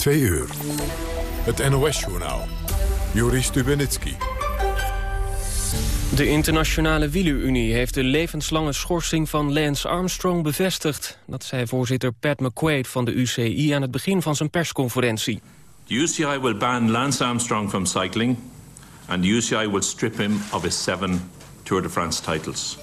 Twee uur. Het NOS-journaal. Joris Stubenitski. De Internationale Wielerunie heeft de levenslange schorsing van Lance Armstrong bevestigd. Dat zei voorzitter Pat McQuaid van de UCI aan het begin van zijn persconferentie. The UCI will ban Lance Armstrong from cycling... and the UCI will strip him of his seven Tour de France titles.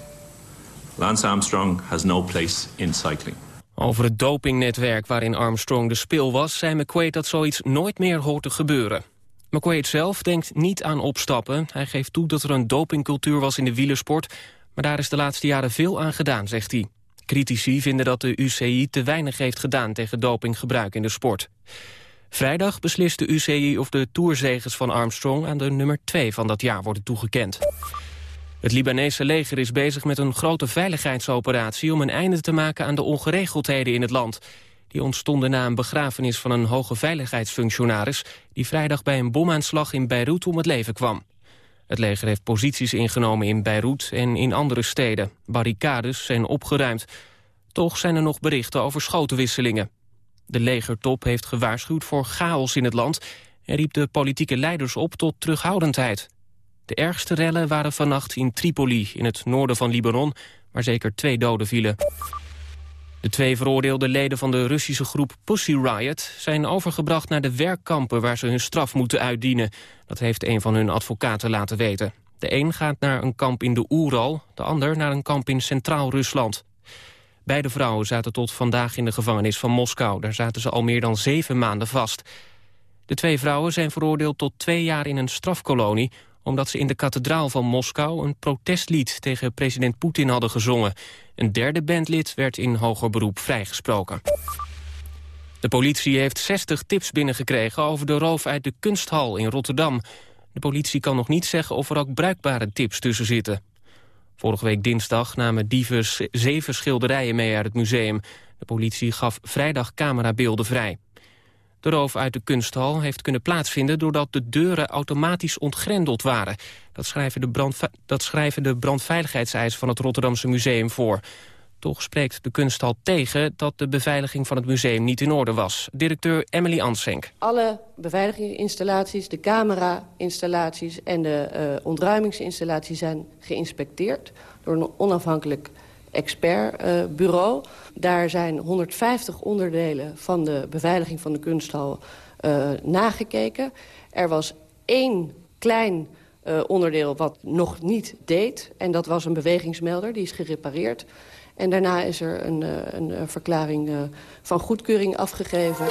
Lance Armstrong has no place in cycling. Over het dopingnetwerk waarin Armstrong de spil was... zei McQuaid dat zoiets nooit meer hoort te gebeuren. McQuaid zelf denkt niet aan opstappen. Hij geeft toe dat er een dopingcultuur was in de wielersport... maar daar is de laatste jaren veel aan gedaan, zegt hij. Critici vinden dat de UCI te weinig heeft gedaan... tegen dopinggebruik in de sport. Vrijdag beslist de UCI of de toerzegers van Armstrong... aan de nummer 2 van dat jaar worden toegekend. Het Libanese leger is bezig met een grote veiligheidsoperatie... om een einde te maken aan de ongeregeldheden in het land. Die ontstonden na een begrafenis van een hoge veiligheidsfunctionaris... die vrijdag bij een bomaanslag in Beirut om het leven kwam. Het leger heeft posities ingenomen in Beirut en in andere steden. Barricades zijn opgeruimd. Toch zijn er nog berichten over schotenwisselingen. De legertop heeft gewaarschuwd voor chaos in het land... en riep de politieke leiders op tot terughoudendheid. De ergste rellen waren vannacht in Tripoli, in het noorden van Libanon... waar zeker twee doden vielen. De twee veroordeelde leden van de Russische groep Pussy Riot... zijn overgebracht naar de werkkampen waar ze hun straf moeten uitdienen. Dat heeft een van hun advocaten laten weten. De een gaat naar een kamp in de Oeral, de ander naar een kamp in Centraal-Rusland. Beide vrouwen zaten tot vandaag in de gevangenis van Moskou. Daar zaten ze al meer dan zeven maanden vast. De twee vrouwen zijn veroordeeld tot twee jaar in een strafkolonie omdat ze in de kathedraal van Moskou een protestlied tegen president Poetin hadden gezongen. Een derde bandlid werd in hoger beroep vrijgesproken. De politie heeft 60 tips binnengekregen over de roof uit de kunsthal in Rotterdam. De politie kan nog niet zeggen of er ook bruikbare tips tussen zitten. Vorige week dinsdag namen dieven zeven schilderijen mee uit het museum. De politie gaf vrijdag camerabeelden vrij. De roof uit de kunsthal heeft kunnen plaatsvinden... doordat de deuren automatisch ontgrendeld waren. Dat schrijven de, brand, dat schrijven de brandveiligheidseisen van het Rotterdamse Museum voor. Toch spreekt de kunsthal tegen dat de beveiliging van het museum niet in orde was. Directeur Emily Ansenk. Alle beveiligingsinstallaties, de camera-installaties en de uh, ontruimingsinstallaties zijn geïnspecteerd door een onafhankelijk expertbureau. Daar zijn 150 onderdelen van de beveiliging van de kunsthal uh, nagekeken. Er was één klein uh, onderdeel wat nog niet deed. En dat was een bewegingsmelder, die is gerepareerd. En daarna is er een, uh, een verklaring van goedkeuring afgegeven.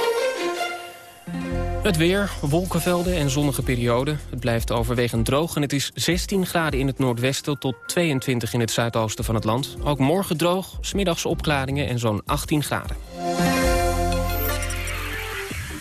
Het weer, wolkenvelden en zonnige perioden. Het blijft overwegend droog en het is 16 graden in het noordwesten... tot 22 in het zuidoosten van het land. Ook morgen droog, smiddags opklaringen en zo'n 18 graden.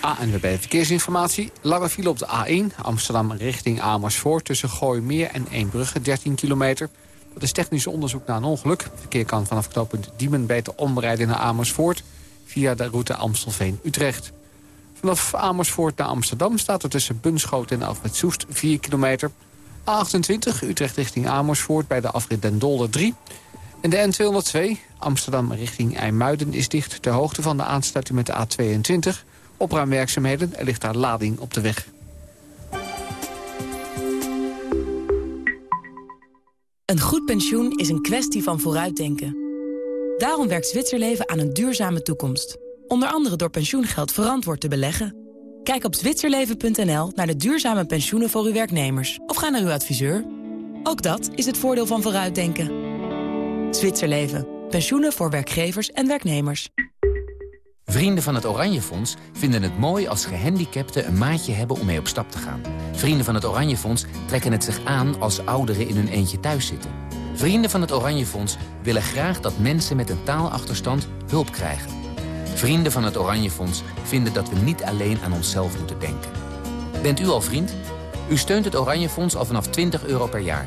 ANWB Verkeersinformatie. Lange file op de A1, Amsterdam richting Amersfoort... tussen Gooimeer en Eembrugge, 13 kilometer. Dat is technisch onderzoek naar een ongeluk. verkeer kan vanaf knooppunt Diemen beter omrijden naar Amersfoort... via de route Amstelveen-Utrecht. Vanaf Amersfoort naar Amsterdam staat er tussen Bunschoten en Afrit Soest 4 kilometer. A28 Utrecht richting Amersfoort bij de afrit Den Dolder 3. En de N202 Amsterdam richting IJmuiden is dicht... ter hoogte van de aansluiting met de A22. Opruimwerkzaamheden, er ligt daar lading op de weg. Een goed pensioen is een kwestie van vooruitdenken. Daarom werkt Zwitserleven aan een duurzame toekomst... Onder andere door pensioengeld verantwoord te beleggen. Kijk op zwitserleven.nl naar de duurzame pensioenen voor uw werknemers. Of ga naar uw adviseur. Ook dat is het voordeel van vooruitdenken. Zwitserleven. Pensioenen voor werkgevers en werknemers. Vrienden van het Oranje Fonds vinden het mooi als gehandicapten een maatje hebben om mee op stap te gaan. Vrienden van het Oranje Fonds trekken het zich aan als ouderen in hun eentje thuis zitten. Vrienden van het Oranje Fonds willen graag dat mensen met een taalachterstand hulp krijgen. Vrienden van het Oranje Fonds vinden dat we niet alleen aan onszelf moeten denken. Bent u al vriend? U steunt het Oranje Fonds al vanaf 20 euro per jaar.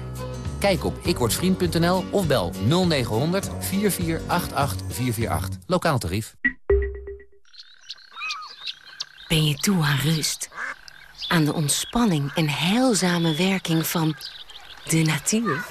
Kijk op ikwordvriend.nl of bel 0900 4488 448. Lokaal tarief. Ben je toe aan rust? Aan de ontspanning en heilzame werking van de natuur?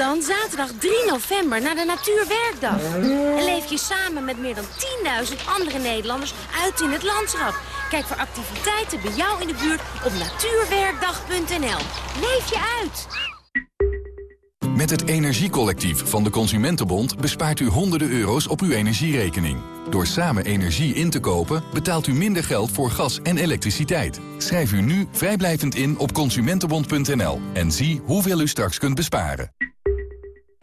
Dan zaterdag 3 november naar de Natuurwerkdag. En leef je samen met meer dan 10.000 andere Nederlanders uit in het landschap. Kijk voor activiteiten bij jou in de buurt op natuurwerkdag.nl. Leef je uit! Met het Energiecollectief van de Consumentenbond bespaart u honderden euro's op uw energierekening. Door samen energie in te kopen betaalt u minder geld voor gas en elektriciteit. Schrijf u nu vrijblijvend in op consumentenbond.nl en zie hoeveel u straks kunt besparen.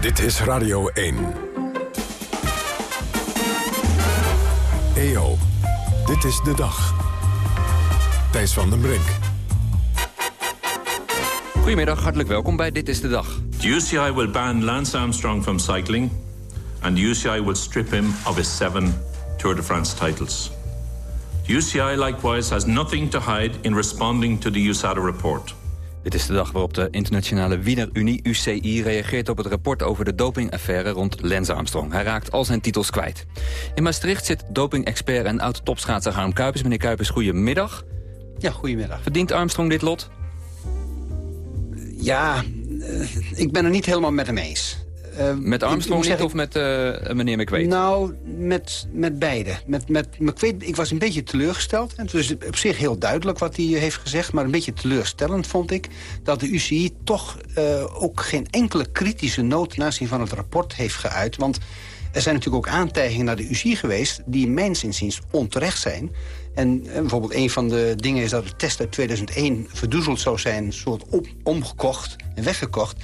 Dit is Radio 1. EO, dit is de dag. Thijs van den Brink. Goedemiddag, hartelijk welkom bij Dit is de Dag. The UCI will ban Lance Armstrong from cycling... and the UCI will strip him of his seven Tour de France titles. The UCI likewise has nothing to hide in responding to the USADA report... Dit is de dag waarop de internationale wielerunie UCI reageert op het rapport over de dopingaffaire rond Lance Armstrong. Hij raakt al zijn titels kwijt. In Maastricht zit doping-expert en oud-topschaatser Harm Kuipers. Meneer Kuipers, goedemiddag. Ja, goedemiddag. Verdient Armstrong dit lot? Ja, uh, ik ben er niet helemaal met hem eens. Uh, met Armstrong niet of met uh, meneer McQuaid? Nou, met, met beide. Met, met McQuaid, ik was een beetje teleurgesteld. En het was op zich heel duidelijk wat hij heeft gezegd... maar een beetje teleurstellend vond ik... dat de UCI toch uh, ook geen enkele kritische noot... ten aanzien van het rapport heeft geuit. Want er zijn natuurlijk ook aantijgingen naar de UCI geweest... die mijns inziens onterecht zijn... En bijvoorbeeld een van de dingen is dat de test uit 2001 verdoezeld zou zijn... soort op, omgekocht en weggekocht.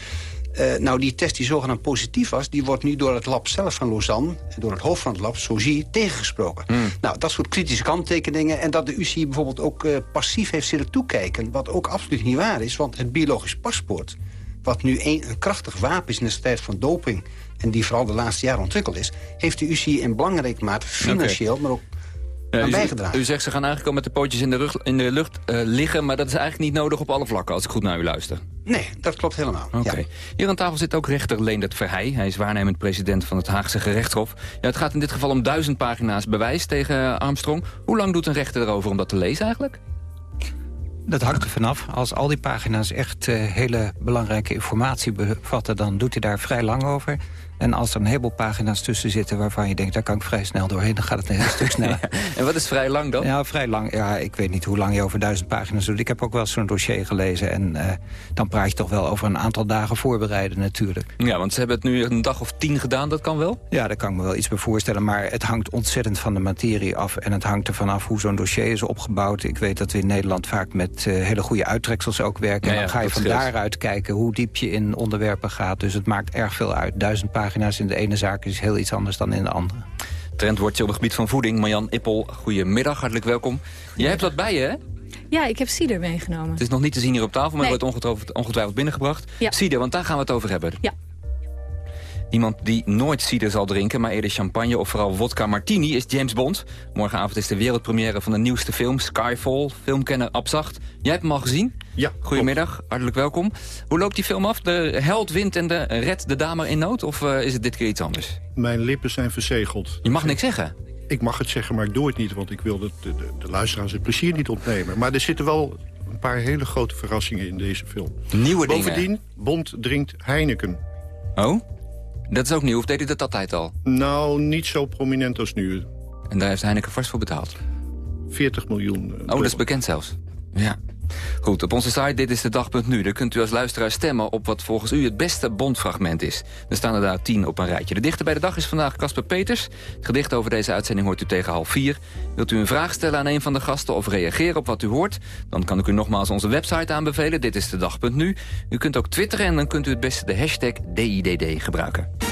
Uh, nou, die test die zogenaamd positief was... die wordt nu door het lab zelf van Lausanne... door het hoofd van het lab, Soji, tegengesproken. Mm. Nou, dat soort kritische kanttekeningen... en dat de UCI bijvoorbeeld ook uh, passief heeft zitten toekijken... wat ook absoluut niet waar is, want het biologisch paspoort... wat nu een, een krachtig wapen is in de strijd van doping... en die vooral de laatste jaren ontwikkeld is... heeft de UCI in belangrijke mate financieel, okay. maar ook uh, u, u, zegt ze gaan eigenlijk al met de pootjes in de, rug, in de lucht uh, liggen... maar dat is eigenlijk niet nodig op alle vlakken, als ik goed naar u luister. Nee, dat klopt helemaal. Oké. Ja. Hier aan tafel zit ook rechter Leendert Verheij. Hij is waarnemend president van het Haagse gerechtshof. Ja, het gaat in dit geval om duizend pagina's bewijs tegen Armstrong. Hoe lang doet een rechter erover om dat te lezen eigenlijk? Dat hangt er vanaf. Als al die pagina's echt uh, hele belangrijke informatie bevatten... dan doet hij daar vrij lang over. En als er een heleboel pagina's tussen zitten waarvan je denkt... daar kan ik vrij snel doorheen, dan gaat het een heel stuk sneller. Ja, en wat is vrij lang dan? Ja, vrij lang. Ja, ik weet niet hoe lang je over duizend pagina's doet. Ik heb ook wel zo'n dossier gelezen. En uh, dan praat je toch wel over een aantal dagen voorbereiden natuurlijk. Ja, want ze hebben het nu een dag of tien gedaan, dat kan wel? Ja, daar kan ik me wel iets bij voorstellen. Maar het hangt ontzettend van de materie af. En het hangt ervan af hoe zo'n dossier is opgebouwd. Ik weet dat we in Nederland vaak met uh, hele goede uittreksels ook werken. Ja, en dan ga je van daaruit kijken hoe diep je in onderwerpen gaat. Dus het maakt erg veel uit. Duizend pagina's in de ene zaak is heel iets anders dan in de andere. Trendwoordje op het gebied van voeding. Marjan Ippel, goedemiddag, hartelijk welkom. Jij hebt wat bij je, hè? Ja, ik heb cider meegenomen. Het is nog niet te zien hier op tafel, maar nee. wordt ongetwijfeld, ongetwijfeld binnengebracht. Ja. Cider, want daar gaan we het over hebben. Ja. Iemand die nooit cider zal drinken, maar eerder champagne of vooral vodka martini is James Bond. Morgenavond is de wereldpremière van de nieuwste film Skyfall. Filmkenner Abzacht. Jij hebt hem al gezien? Ja. Goedemiddag, hartelijk welkom. Hoe loopt die film af? De held wint en de red de dame in nood? Of uh, is het dit keer iets anders? Mijn lippen zijn verzegeld. Je mag niks zeggen? Ik mag het zeggen, maar ik doe het niet, want ik wil de, de, de luisteraars het plezier niet ontnemen. Maar er zitten wel een paar hele grote verrassingen in deze film. Nieuwe dingen? Bovendien, Bond drinkt Heineken. Oh? Dat is ook nieuw, of deed hij dat altijd al? Nou, niet zo prominent als nu. En daar heeft Heineken vast voor betaald? 40 miljoen. Oh, dat is bekend zelfs. Ja. Goed, op onze site Dit is de Dag.nu. Daar kunt u als luisteraar stemmen op wat volgens u het beste Bondfragment is. Er staan er daar tien op een rijtje. De dichter bij de dag is vandaag Casper Peters. Het gedicht over deze uitzending hoort u tegen half vier. Wilt u een vraag stellen aan een van de gasten of reageren op wat u hoort? Dan kan ik u nogmaals onze website aanbevelen. Dit is de Dag.nu. U kunt ook twitteren en dan kunt u het beste de hashtag DIDD gebruiken.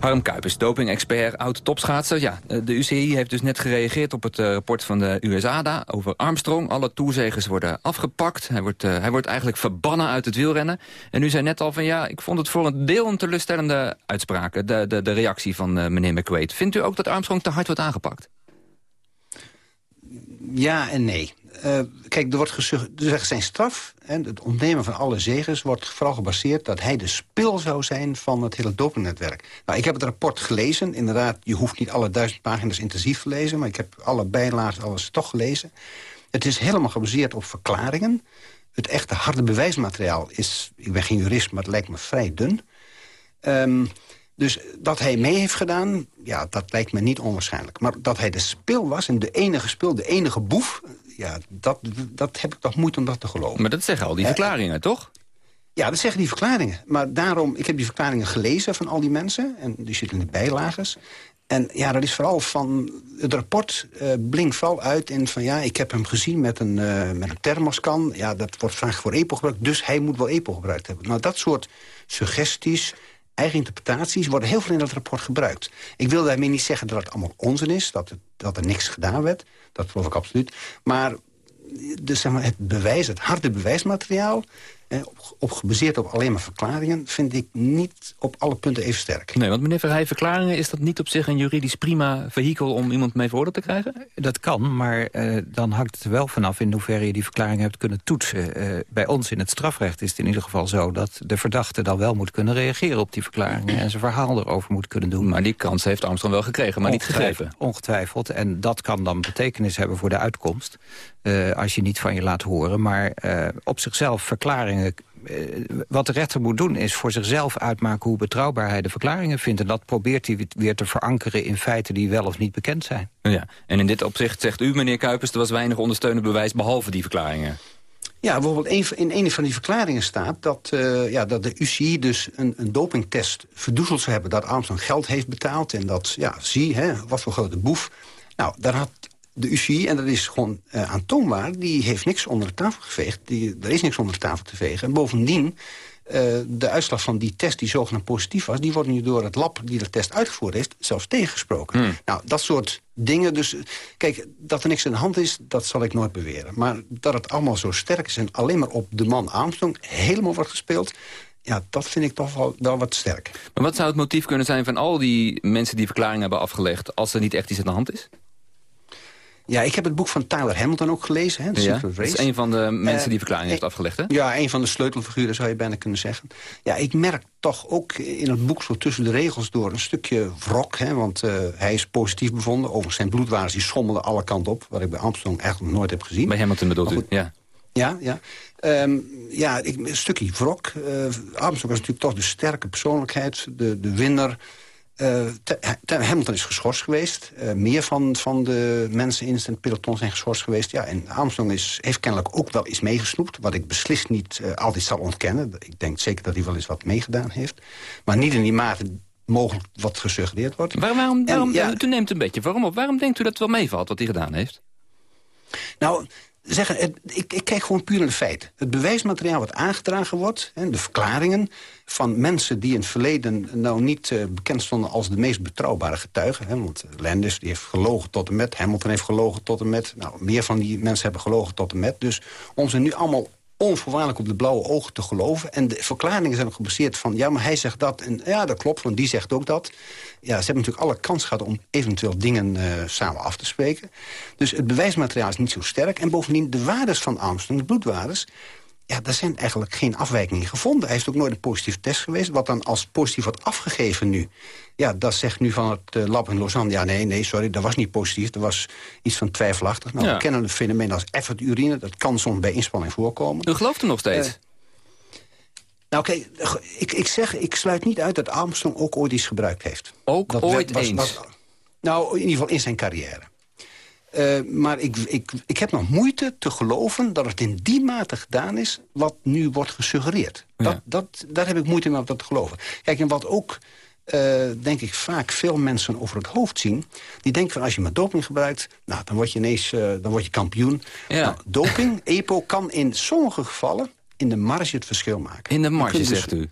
Harm Kuipers, doping-expert, oud-topschaatser. Ja, eh, de UCI heeft dus net gereageerd op het uh, rapport van de USADA over Armstrong. Alle toezegers worden afgepakt. Hij wordt, uh, hij wordt eigenlijk verbannen uit het wielrennen. En u zei net al van ja, ik vond het voor een deel een teleurstellende uitspraak. De, de, de reactie van meneer McQuaid. Vindt u ook dat Armstrong te hard wordt aangepakt? Ja en nee. Uh, kijk, er wordt gezegd, zijn straf, en het ontnemen van alle zegers... wordt vooral gebaseerd dat hij de spil zou zijn van het hele dopingnetwerk. Nou, ik heb het rapport gelezen. Inderdaad, je hoeft niet alle duizend pagina's intensief te lezen... maar ik heb alle bijlagen, alles toch gelezen. Het is helemaal gebaseerd op verklaringen. Het echte harde bewijsmateriaal is... ik ben geen jurist, maar het lijkt me vrij dun... Um, dus dat hij mee heeft gedaan, ja, dat lijkt me niet onwaarschijnlijk. Maar dat hij de spil was en de enige spil, de enige boef... ja, dat, dat heb ik toch moeite om dat te geloven. Maar dat zeggen al die eh, verklaringen, toch? Ja, dat zeggen die verklaringen. Maar daarom, ik heb die verklaringen gelezen van al die mensen. En die zitten in de bijlages. En ja, dat is vooral van... Het rapport uh, blinkt vooral uit in van... ja, ik heb hem gezien met een, uh, met een thermoskan. Ja, dat wordt vaak voor EPO gebruikt. Dus hij moet wel EPO gebruikt hebben. Nou, dat soort suggesties eigen interpretaties worden heel veel in dat rapport gebruikt. Ik wil daarmee niet zeggen dat het allemaal onzin is, dat, dat er niks gedaan werd. Dat geloof ik absoluut. Maar, dus, zeg maar het bewijs, het harde bewijsmateriaal op, op, gebaseerd op alleen maar verklaringen... vind ik niet op alle punten even sterk. Nee, want meneer Verheij, verklaringen... is dat niet op zich een juridisch prima vehikel om iemand mee veroordeeld te krijgen? Dat kan, maar uh, dan hangt het er wel vanaf... in hoeverre je die verklaring hebt kunnen toetsen. Uh, bij ons in het strafrecht is het in ieder geval zo... dat de verdachte dan wel moet kunnen reageren op die verklaringen... en zijn verhaal erover moet kunnen doen. Maar die kans heeft Armstrong wel gekregen, maar niet gegeven. Ongetwijfeld, en dat kan dan betekenis hebben voor de uitkomst... Uh, als je niet van je laat horen. Maar uh, op zichzelf verklaringen... Uh, wat de rechter moet doen is voor zichzelf uitmaken... hoe betrouwbaar hij de verklaringen vindt. En dat probeert hij weer te verankeren in feiten die wel of niet bekend zijn. Ja. En in dit opzicht zegt u, meneer Kuipers... er was weinig ondersteunend bewijs behalve die verklaringen. Ja, bijvoorbeeld in een van die verklaringen staat dat, uh, ja, dat de UCI dus een, een dopingtest verdoezeld zou hebben. Dat Armstrong geld heeft betaald en dat, ja, zie, hè, wat voor grote boef. Nou, daar had de UCI, en dat is gewoon uh, aantoonbaar... die heeft niks onder de tafel geveegd. Die, er is niks onder de tafel te vegen. En bovendien, uh, de uitslag van die test die zogenaamd positief was... die wordt nu door het lab die de test uitgevoerd heeft... zelfs tegengesproken. Hmm. Nou, dat soort dingen. Dus kijk, dat er niks in de hand is, dat zal ik nooit beweren. Maar dat het allemaal zo sterk is en alleen maar op de man Armstrong... helemaal wordt gespeeld... Ja, dat vind ik toch wel, wel wat sterk. Maar wat zou het motief kunnen zijn van al die mensen die verklaring hebben afgelegd... als er niet echt iets aan de hand is? Ja, ik heb het boek van Tyler Hamilton ook gelezen. Hè, ja, dat is een van de mensen die verklaring heeft afgelegd, hè? Ja, een van de sleutelfiguren zou je bijna kunnen zeggen. Ja, ik merk toch ook in het boek zo tussen de regels door een stukje wrok. Hè, want uh, hij is positief bevonden. Overigens zijn bloedwaardes die schommelden alle kanten op. Wat ik bij Armstrong eigenlijk nooit heb gezien. Bij Hamilton bedoelt u, ja. Ja, ja. Um, ja, ik, een stukje wrok. Uh, Armstrong was natuurlijk toch de sterke persoonlijkheid. De, de winnaar. Uh, Hamilton is geschorst geweest. Uh, meer van, van de mensen in het peloton zijn geschorst geweest. Ja, en Armstrong is, heeft kennelijk ook wel eens meegesnoept. Wat ik beslist niet uh, altijd zal ontkennen. Ik denk zeker dat hij wel eens wat meegedaan heeft. Maar niet in die mate mogelijk wat gesuggereerd wordt. Waar, waarom, waarom ja, u neemt een beetje waarom op. Waarom denkt u dat het wel meevalt wat hij gedaan heeft? Nou, zeggen, ik, ik, kijk gewoon puur naar de feiten. Het bewijsmateriaal wat aangedragen wordt, hè, de verklaringen van mensen die in het verleden nou niet uh, bekend stonden als de meest betrouwbare getuigen. Hè, want Landis die heeft gelogen tot en met, Hamilton heeft gelogen tot en met. Nou, meer van die mensen hebben gelogen tot en met. Dus om ze nu allemaal onvoorwaardelijk op de blauwe ogen te geloven. En de verklaringen zijn ook gebaseerd van... ja, maar hij zegt dat en ja, dat klopt, want die zegt ook dat. Ja, ze hebben natuurlijk alle kans gehad om eventueel dingen uh, samen af te spreken. Dus het bewijsmateriaal is niet zo sterk. En bovendien de waardes van Armstrong, de bloedwaardes ja, daar zijn eigenlijk geen afwijkingen gevonden. Hij is ook nooit een positieve test geweest. Wat dan als positief wordt afgegeven nu... ja, dat zegt nu van het uh, lab in Lausanne... ja, nee, nee, sorry, dat was niet positief. Dat was iets van twijfelachtig. Nou, we kennen het fenomeen als effort urine. Dat kan soms bij inspanning voorkomen. U gelooft er nog steeds? Uh, nou, oké, ik, ik zeg, ik sluit niet uit dat Armstrong ook ooit iets gebruikt heeft. Ook dat ooit eens? nou, in ieder geval in zijn carrière. Uh, maar ik, ik, ik heb nog moeite te geloven dat het in die mate gedaan is... wat nu wordt gesuggereerd. Dat, dat, daar heb ik moeite mee om dat te geloven. Kijk, en wat ook, uh, denk ik, vaak veel mensen over het hoofd zien... die denken van als je maar doping gebruikt... nou, dan word je ineens uh, dan word je kampioen. Ja. Nou, doping, EPO, kan in sommige gevallen in de marge het verschil maken. In de marge, dus zegt u?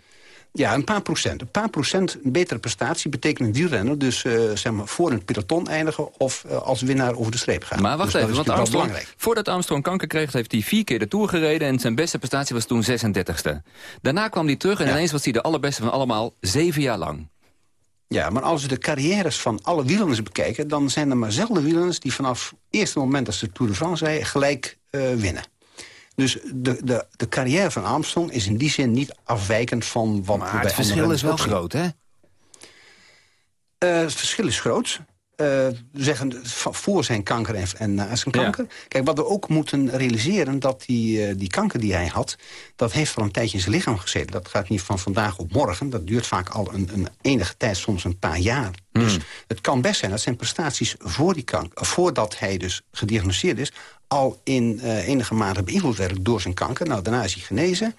Ja, een paar procent. Een paar procent betere prestatie betekent een wielrenner... dus uh, zeg maar voor een peloton eindigen of uh, als winnaar over de streep gaan. Maar wacht dus even, want Armstrong, voordat Armstrong kanker kreeg... heeft hij vier keer de Tour gereden en zijn beste prestatie was toen 36e. Daarna kwam hij terug en ja. ineens was hij de allerbeste van allemaal... zeven jaar lang. Ja, maar als we de carrières van alle wielrenners bekijken... dan zijn er maar zelden wielrenners die vanaf het eerste moment... dat ze de Tour de France rijden, gelijk uh, winnen. Dus de, de, de carrière van Armstrong is in die zin niet afwijkend van wat maar het verschil is wel groot, hè? Uh, het verschil is groot. Uh, zeggen voor zijn kanker en, en na zijn kanker. Ja. Kijk, wat we ook moeten realiseren... dat die, uh, die kanker die hij had... dat heeft al een tijdje in zijn lichaam gezeten. Dat gaat niet van vandaag op morgen. Dat duurt vaak al een, een enige tijd, soms een paar jaar. Mm. Dus het kan best zijn dat zijn prestaties voor die kanker... voordat hij dus gediagnosticeerd is... al in uh, enige mate beïnvloed werden door zijn kanker. Nou, daarna is hij genezen.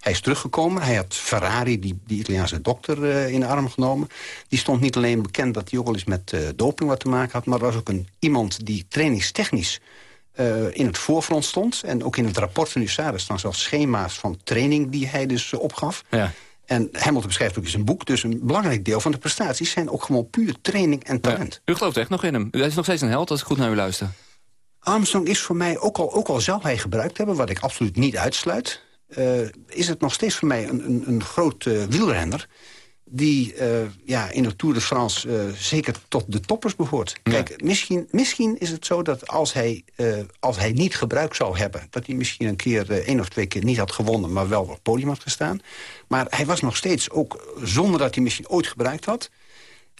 Hij is teruggekomen. Hij had Ferrari, die, die Italiaanse dokter, uh, in de arm genomen. Die stond niet alleen bekend dat hij ook al eens met uh, doping wat te maken had... maar was ook een, iemand die trainingstechnisch uh, in het voorfront stond. En ook in het rapport van USADA staan zelfs schema's van training... die hij dus opgaf. Ja. En Hamilton beschrijft ook in zijn boek... dus een belangrijk deel van de prestaties zijn ook gewoon puur training en talent. Ja. U gelooft echt nog in hem. Hij is nog steeds een held als ik goed naar u luister. Armstrong is voor mij, ook al, ook al zou hij gebruikt hebben... wat ik absoluut niet uitsluit... Uh, is het nog steeds voor mij een, een, een groot uh, wielrenner... die uh, ja, in de Tour de France zeker tot de toppers behoort. Ja. Kijk, misschien, misschien is het zo dat als hij, als hij niet gebruik zou hebben... dat hij misschien een keer één of twee keer niet had gewonnen... maar wel op het podium had gestaan. Maar hij was nog steeds, ook zonder dat hij misschien ooit gebruikt had...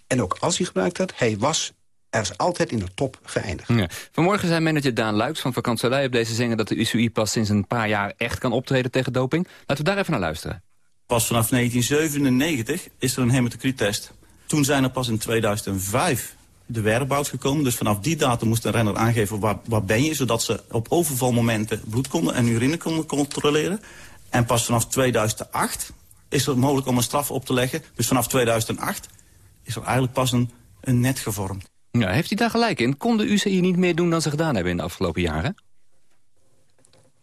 en ook als hij gebruikt had, hij was er is altijd in de top geëindigd. Ja. Vanmorgen zei manager Daan Luiks van Vakantselij op deze zingen... dat de UCI pas sinds een paar jaar echt kan optreden tegen doping. Laten we daar even naar luisteren. Pas vanaf 1997 is er een hematocrit-test. Toen zijn er pas in 2005 de whereabouts gekomen. Dus vanaf die datum moest een renner aangeven waar, waar ben je... zodat ze op overvalmomenten bloed konden en urine konden controleren. En pas vanaf 2008 is het mogelijk om een straf op te leggen. Dus vanaf 2008 is er eigenlijk pas een, een net gevormd. Ja, heeft hij daar gelijk in? Kon de UCI niet meer doen dan ze gedaan hebben in de afgelopen jaren?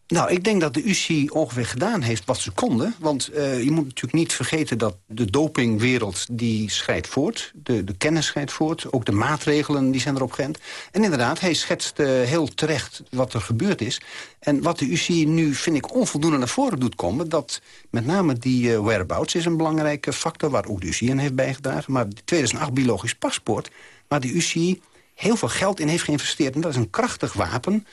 Nou, ik denk dat de UCI ongeveer gedaan heeft wat ze konden. Want uh, je moet natuurlijk niet vergeten dat de dopingwereld die scheidt voort. De, de kennis scheidt voort. Ook de maatregelen die zijn erop geënt. En inderdaad, hij schetst uh, heel terecht wat er gebeurd is. En wat de UCI nu, vind ik, onvoldoende naar voren doet komen... dat met name die uh, whereabouts is een belangrijke factor... waar ook de UCI aan heeft bijgedragen. Maar 2008 biologisch paspoort waar de UCI heel veel geld in heeft geïnvesteerd. En dat is een krachtig wapen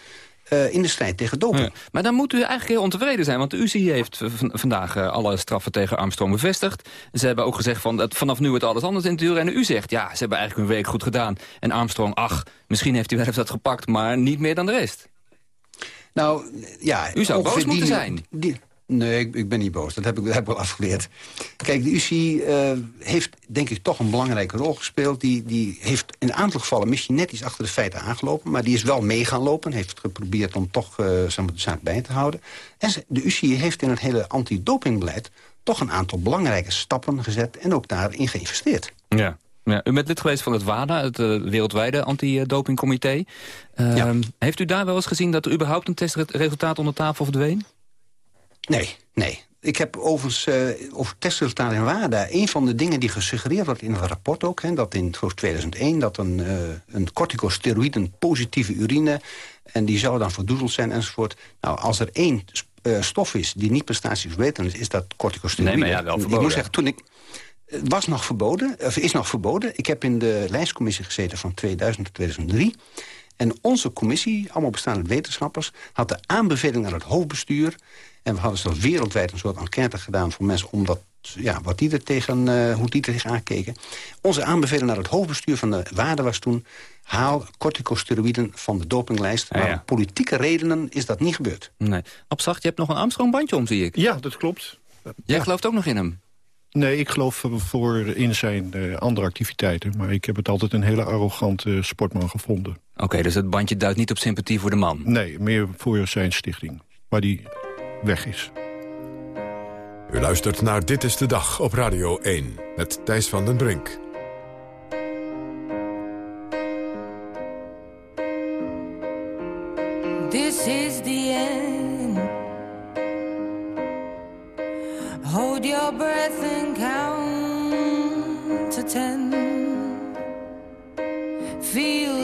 uh, in de strijd tegen doping. Ja, maar dan moet u eigenlijk heel ontevreden zijn. Want de UCI heeft vandaag uh, alle straffen tegen Armstrong bevestigd. Ze hebben ook gezegd van, dat vanaf nu wordt alles anders in het duur. En u zegt, ja, ze hebben eigenlijk hun week goed gedaan. En Armstrong, ach, misschien heeft hij wel even dat gepakt... maar niet meer dan de rest. Nou, ja... U zou boos moeten zijn. Die, Nee, ik, ik, ben niet boos. Dat heb ik, dat heb ik wel afgeleerd. Kijk, de UCI uh, heeft denk ik toch een belangrijke rol gespeeld. Die, die heeft in een aantal gevallen misschien net iets achter de feiten aangelopen... maar die is wel mee gaan lopen. Heeft geprobeerd om toch uh, de zaak bij te houden. En de UCI heeft in het hele antidopingbeleid... toch een aantal belangrijke stappen gezet en ook daarin geïnvesteerd. Ja. Ja, u bent lid geweest van het WADA, het uh, wereldwijde antidopingcomité. Uh, ja. Heeft u daar wel eens gezien dat er überhaupt een testresultaat onder tafel verdween? Nee, nee. Ik heb overigens uh, over testresultaten in WADA... een van de dingen die gesuggereerd wordt in het rapport ook... Hè, dat in 2001 dat een, uh, een positieve urine... en die zou dan verdoezeld zijn enzovoort. Nou, als er één uh, stof is die niet prestatieverbeterend is... is dat corticosteroïde. Nee, maar ja, wel verboden. Ik moet zeggen, toen ik... was nog verboden, of is nog verboden. Ik heb in de lijstcommissie gezeten van 2000 tot 2003... En onze commissie, allemaal bestaande wetenschappers... had de aanbeveling naar het hoofdbestuur en we hadden zelfs wereldwijd een soort enquête gedaan voor mensen... om dat, ja, wat die er tegen, uh, hoe die er tegen aankeken. Onze aanbeveling naar het hoofdbestuur van de waarde was toen... haal corticosteroïden van de dopinglijst. Maar om politieke redenen is dat niet gebeurd. Nee. Abzacht, je hebt nog een Armstrong-bandje om, zie ik. Ja, dat klopt. Jij gelooft ook nog in hem? Nee, ik geloof voor in zijn uh, andere activiteiten. Maar ik heb het altijd een hele arrogante sportman gevonden. Oké, dus het bandje duidt niet op sympathie voor de man? Nee, meer voor zijn stichting. Maar die weg is. U luistert naar Dit is de Dag op Radio 1 met Thijs van den Brink. This is the end Hold your breath and to ten. Feel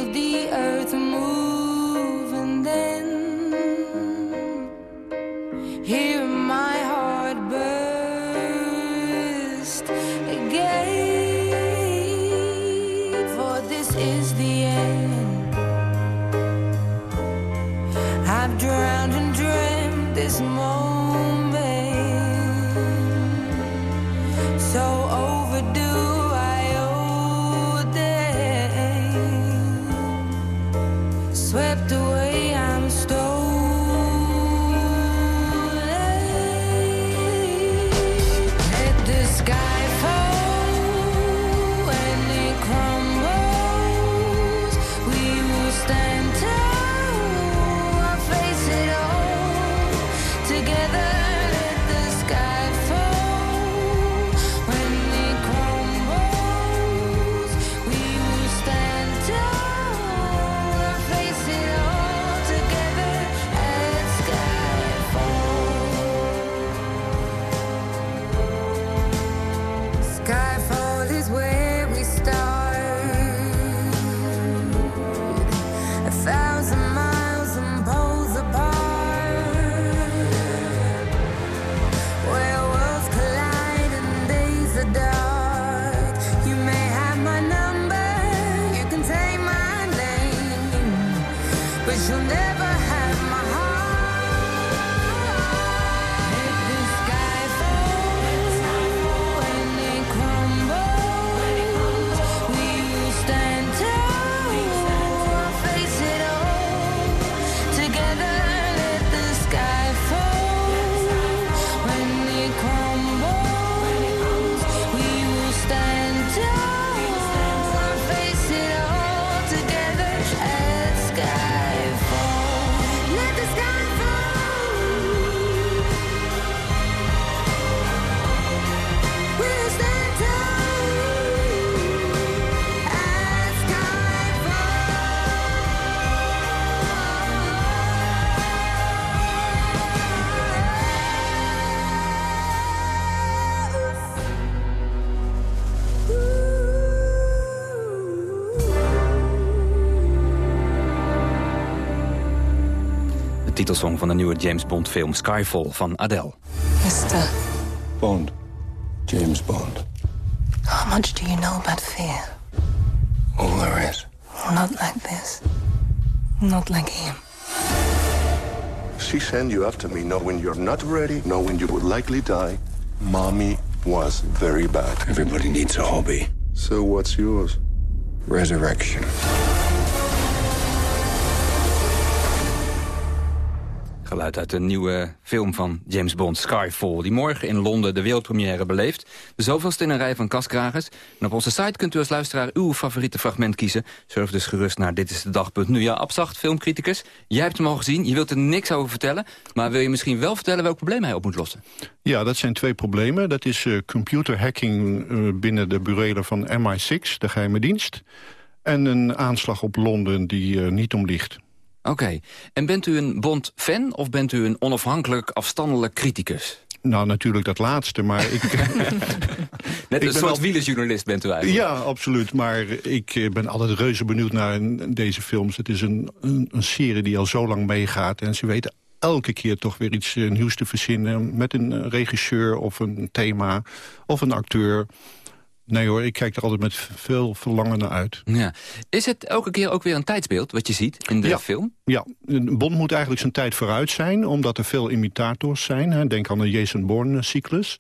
titelsong van de nieuwe James Bond film Skyfall van Adele. Mister, Bond. James Bond. how much do you know about fear? All there is. Not like this. Not like him. She sent you after me knowing you're not ready, knowing you would likely die. Mommy was very bad. Everybody needs a hobby. So what's yours? Resurrection. Geluid uit de nieuwe film van James Bond, Skyfall... die morgen in Londen de wereldpremière beleeft. De zoveelste in een rij van kaskragers. En op onze site kunt u als luisteraar uw favoriete fragment kiezen. Surf dus gerust naar Dit is de Dag.nu. Ja, Abzacht, filmcriticus, jij hebt hem al gezien. Je wilt er niks over vertellen. Maar wil je misschien wel vertellen welk probleem hij op moet lossen? Ja, dat zijn twee problemen. Dat is uh, computerhacking uh, binnen de burelen van MI6, de geheime dienst. En een aanslag op Londen die uh, niet omliegt. Oké. En bent u een Bond-fan of bent u een onafhankelijk, afstandelijk criticus? Nou, natuurlijk dat laatste, maar ik... Net een soort al... wielerjournalist bent u eigenlijk. Ja, absoluut. Maar ik ben altijd reuze benieuwd naar deze films. Het is een, een, een serie die al zo lang meegaat. En ze weten elke keer toch weer iets nieuws te verzinnen... met een regisseur of een thema of een acteur... Nee hoor, ik kijk er altijd met veel verlangen naar uit. Ja. Is het elke keer ook weer een tijdsbeeld wat je ziet in de ja. film? Ja, Bond moet eigenlijk zijn tijd vooruit zijn... omdat er veel imitators zijn. Hè. Denk aan de Jason Bourne-cyclus.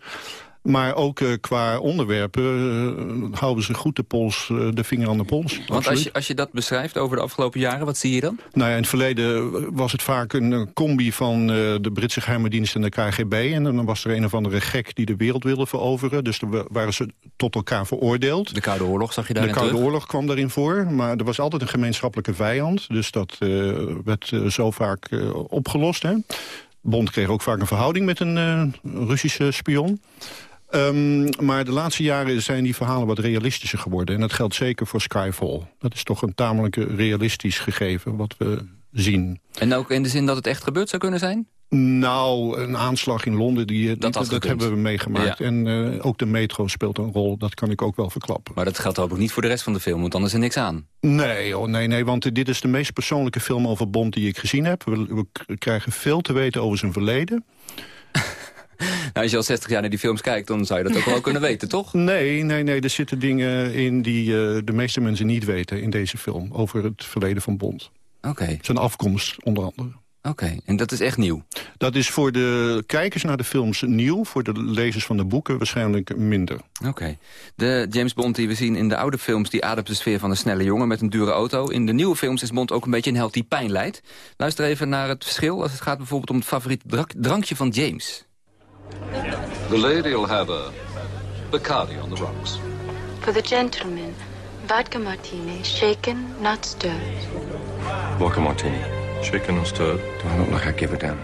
Maar ook uh, qua onderwerpen uh, houden ze goed de, pols, uh, de vinger aan de pols. Want als je, als je dat beschrijft over de afgelopen jaren, wat zie je dan? Nou ja, in het verleden was het vaak een combi van de Britse geheime dienst en de KGB. En dan was er een of andere gek die de wereld wilde veroveren. Dus dan waren ze tot elkaar veroordeeld. De Koude Oorlog zag je daarin De Koude terug? Oorlog kwam daarin voor. Maar er was altijd een gemeenschappelijke vijand. Dus dat werd zo vaak opgelost. Hè. Bond kreeg ook vaak een verhouding met een Russische spion. Um, maar de laatste jaren zijn die verhalen wat realistischer geworden. En dat geldt zeker voor Skyfall. Dat is toch een tamelijk realistisch gegeven wat we zien. En ook in de zin dat het echt gebeurd zou kunnen zijn? Nou, een aanslag in Londen, die, die- Dat dat, hebben we meegemaakt. Ja. En eh, ook de metro speelt een rol, dat kan ik ook wel verklappen. Maar dat geldt ook niet voor de rest van de film, want dan is er niks aan. Nee, oh, nee, nee, want eh, dit is de meest persoonlijke film over Bond die ik gezien heb. We, we krijgen veel te weten over zijn verleden. Nou, als je al 60 jaar naar die films kijkt, dan zou je dat ook wel kunnen weten, toch? Nee, nee, nee, er zitten dingen in die eh, de meeste mensen niet weten in deze film. Over het verleden van Bond. Oké. Zijn afkomst, onder andere. Oké, en dat is echt nieuw? Dat is voor de kijkers naar de films nieuw. Voor de lezers van de boeken waarschijnlijk minder. Oké. De James Bond die we zien in de oude films... die ademt de sfeer van een snelle jongen met een dure auto. In de nieuwe films is Bond ook een beetje een held die pijn lijdt. Luister even naar het verschil als het gaat bijvoorbeeld om het favoriete drak- drankje van James. The lady will have a Bacardi on the rocks. For the gentleman, vodka martini, shaken, not stirred. Vodka martini. Shaken and stirred. Do I look like I give a damn?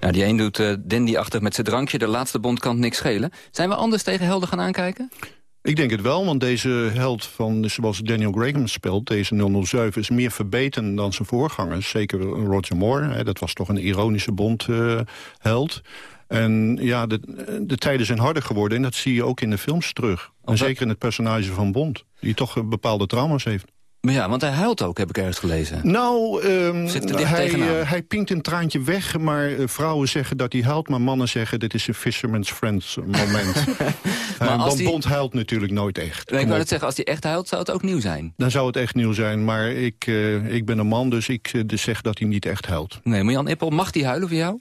Nou, die een doet eh dandy-achtig met zijn drankje. De laatste Bond kan niks schelen. Zijn we anders tegen helden gaan aankijken? Ik denk het wel, want deze held van, zoals Daniel Graham speelt... deze 007 is meer verbeten dan zijn voorgangers. Zeker Roger Moore, hè, dat was toch een ironische Bond-held. En ja, de, de tijden zijn harder geworden en dat zie je ook in de films terug. En zeker in het personage van Bond, die toch eh, bepaalde trauma's heeft. Maar ja, want hij huilt ook, heb ik ergens gelezen. Nou, ehm, hij, eh, hij pinkt een traantje weg, maar eh, vrouwen zeggen dat hij huilt... maar mannen zeggen dit is een fisherman's friends moment. Maar als want die- Bond huilt natuurlijk nooit echt. Nee, ik wou net zeggen, als hij echt huilt, zou het ook nieuw zijn. Dan zou het echt nieuw zijn, maar ik, ik ben een man, dus ik dus zeg dat hij niet echt huilt. Nee, maar Jan Ippel, mag die huilen voor jou?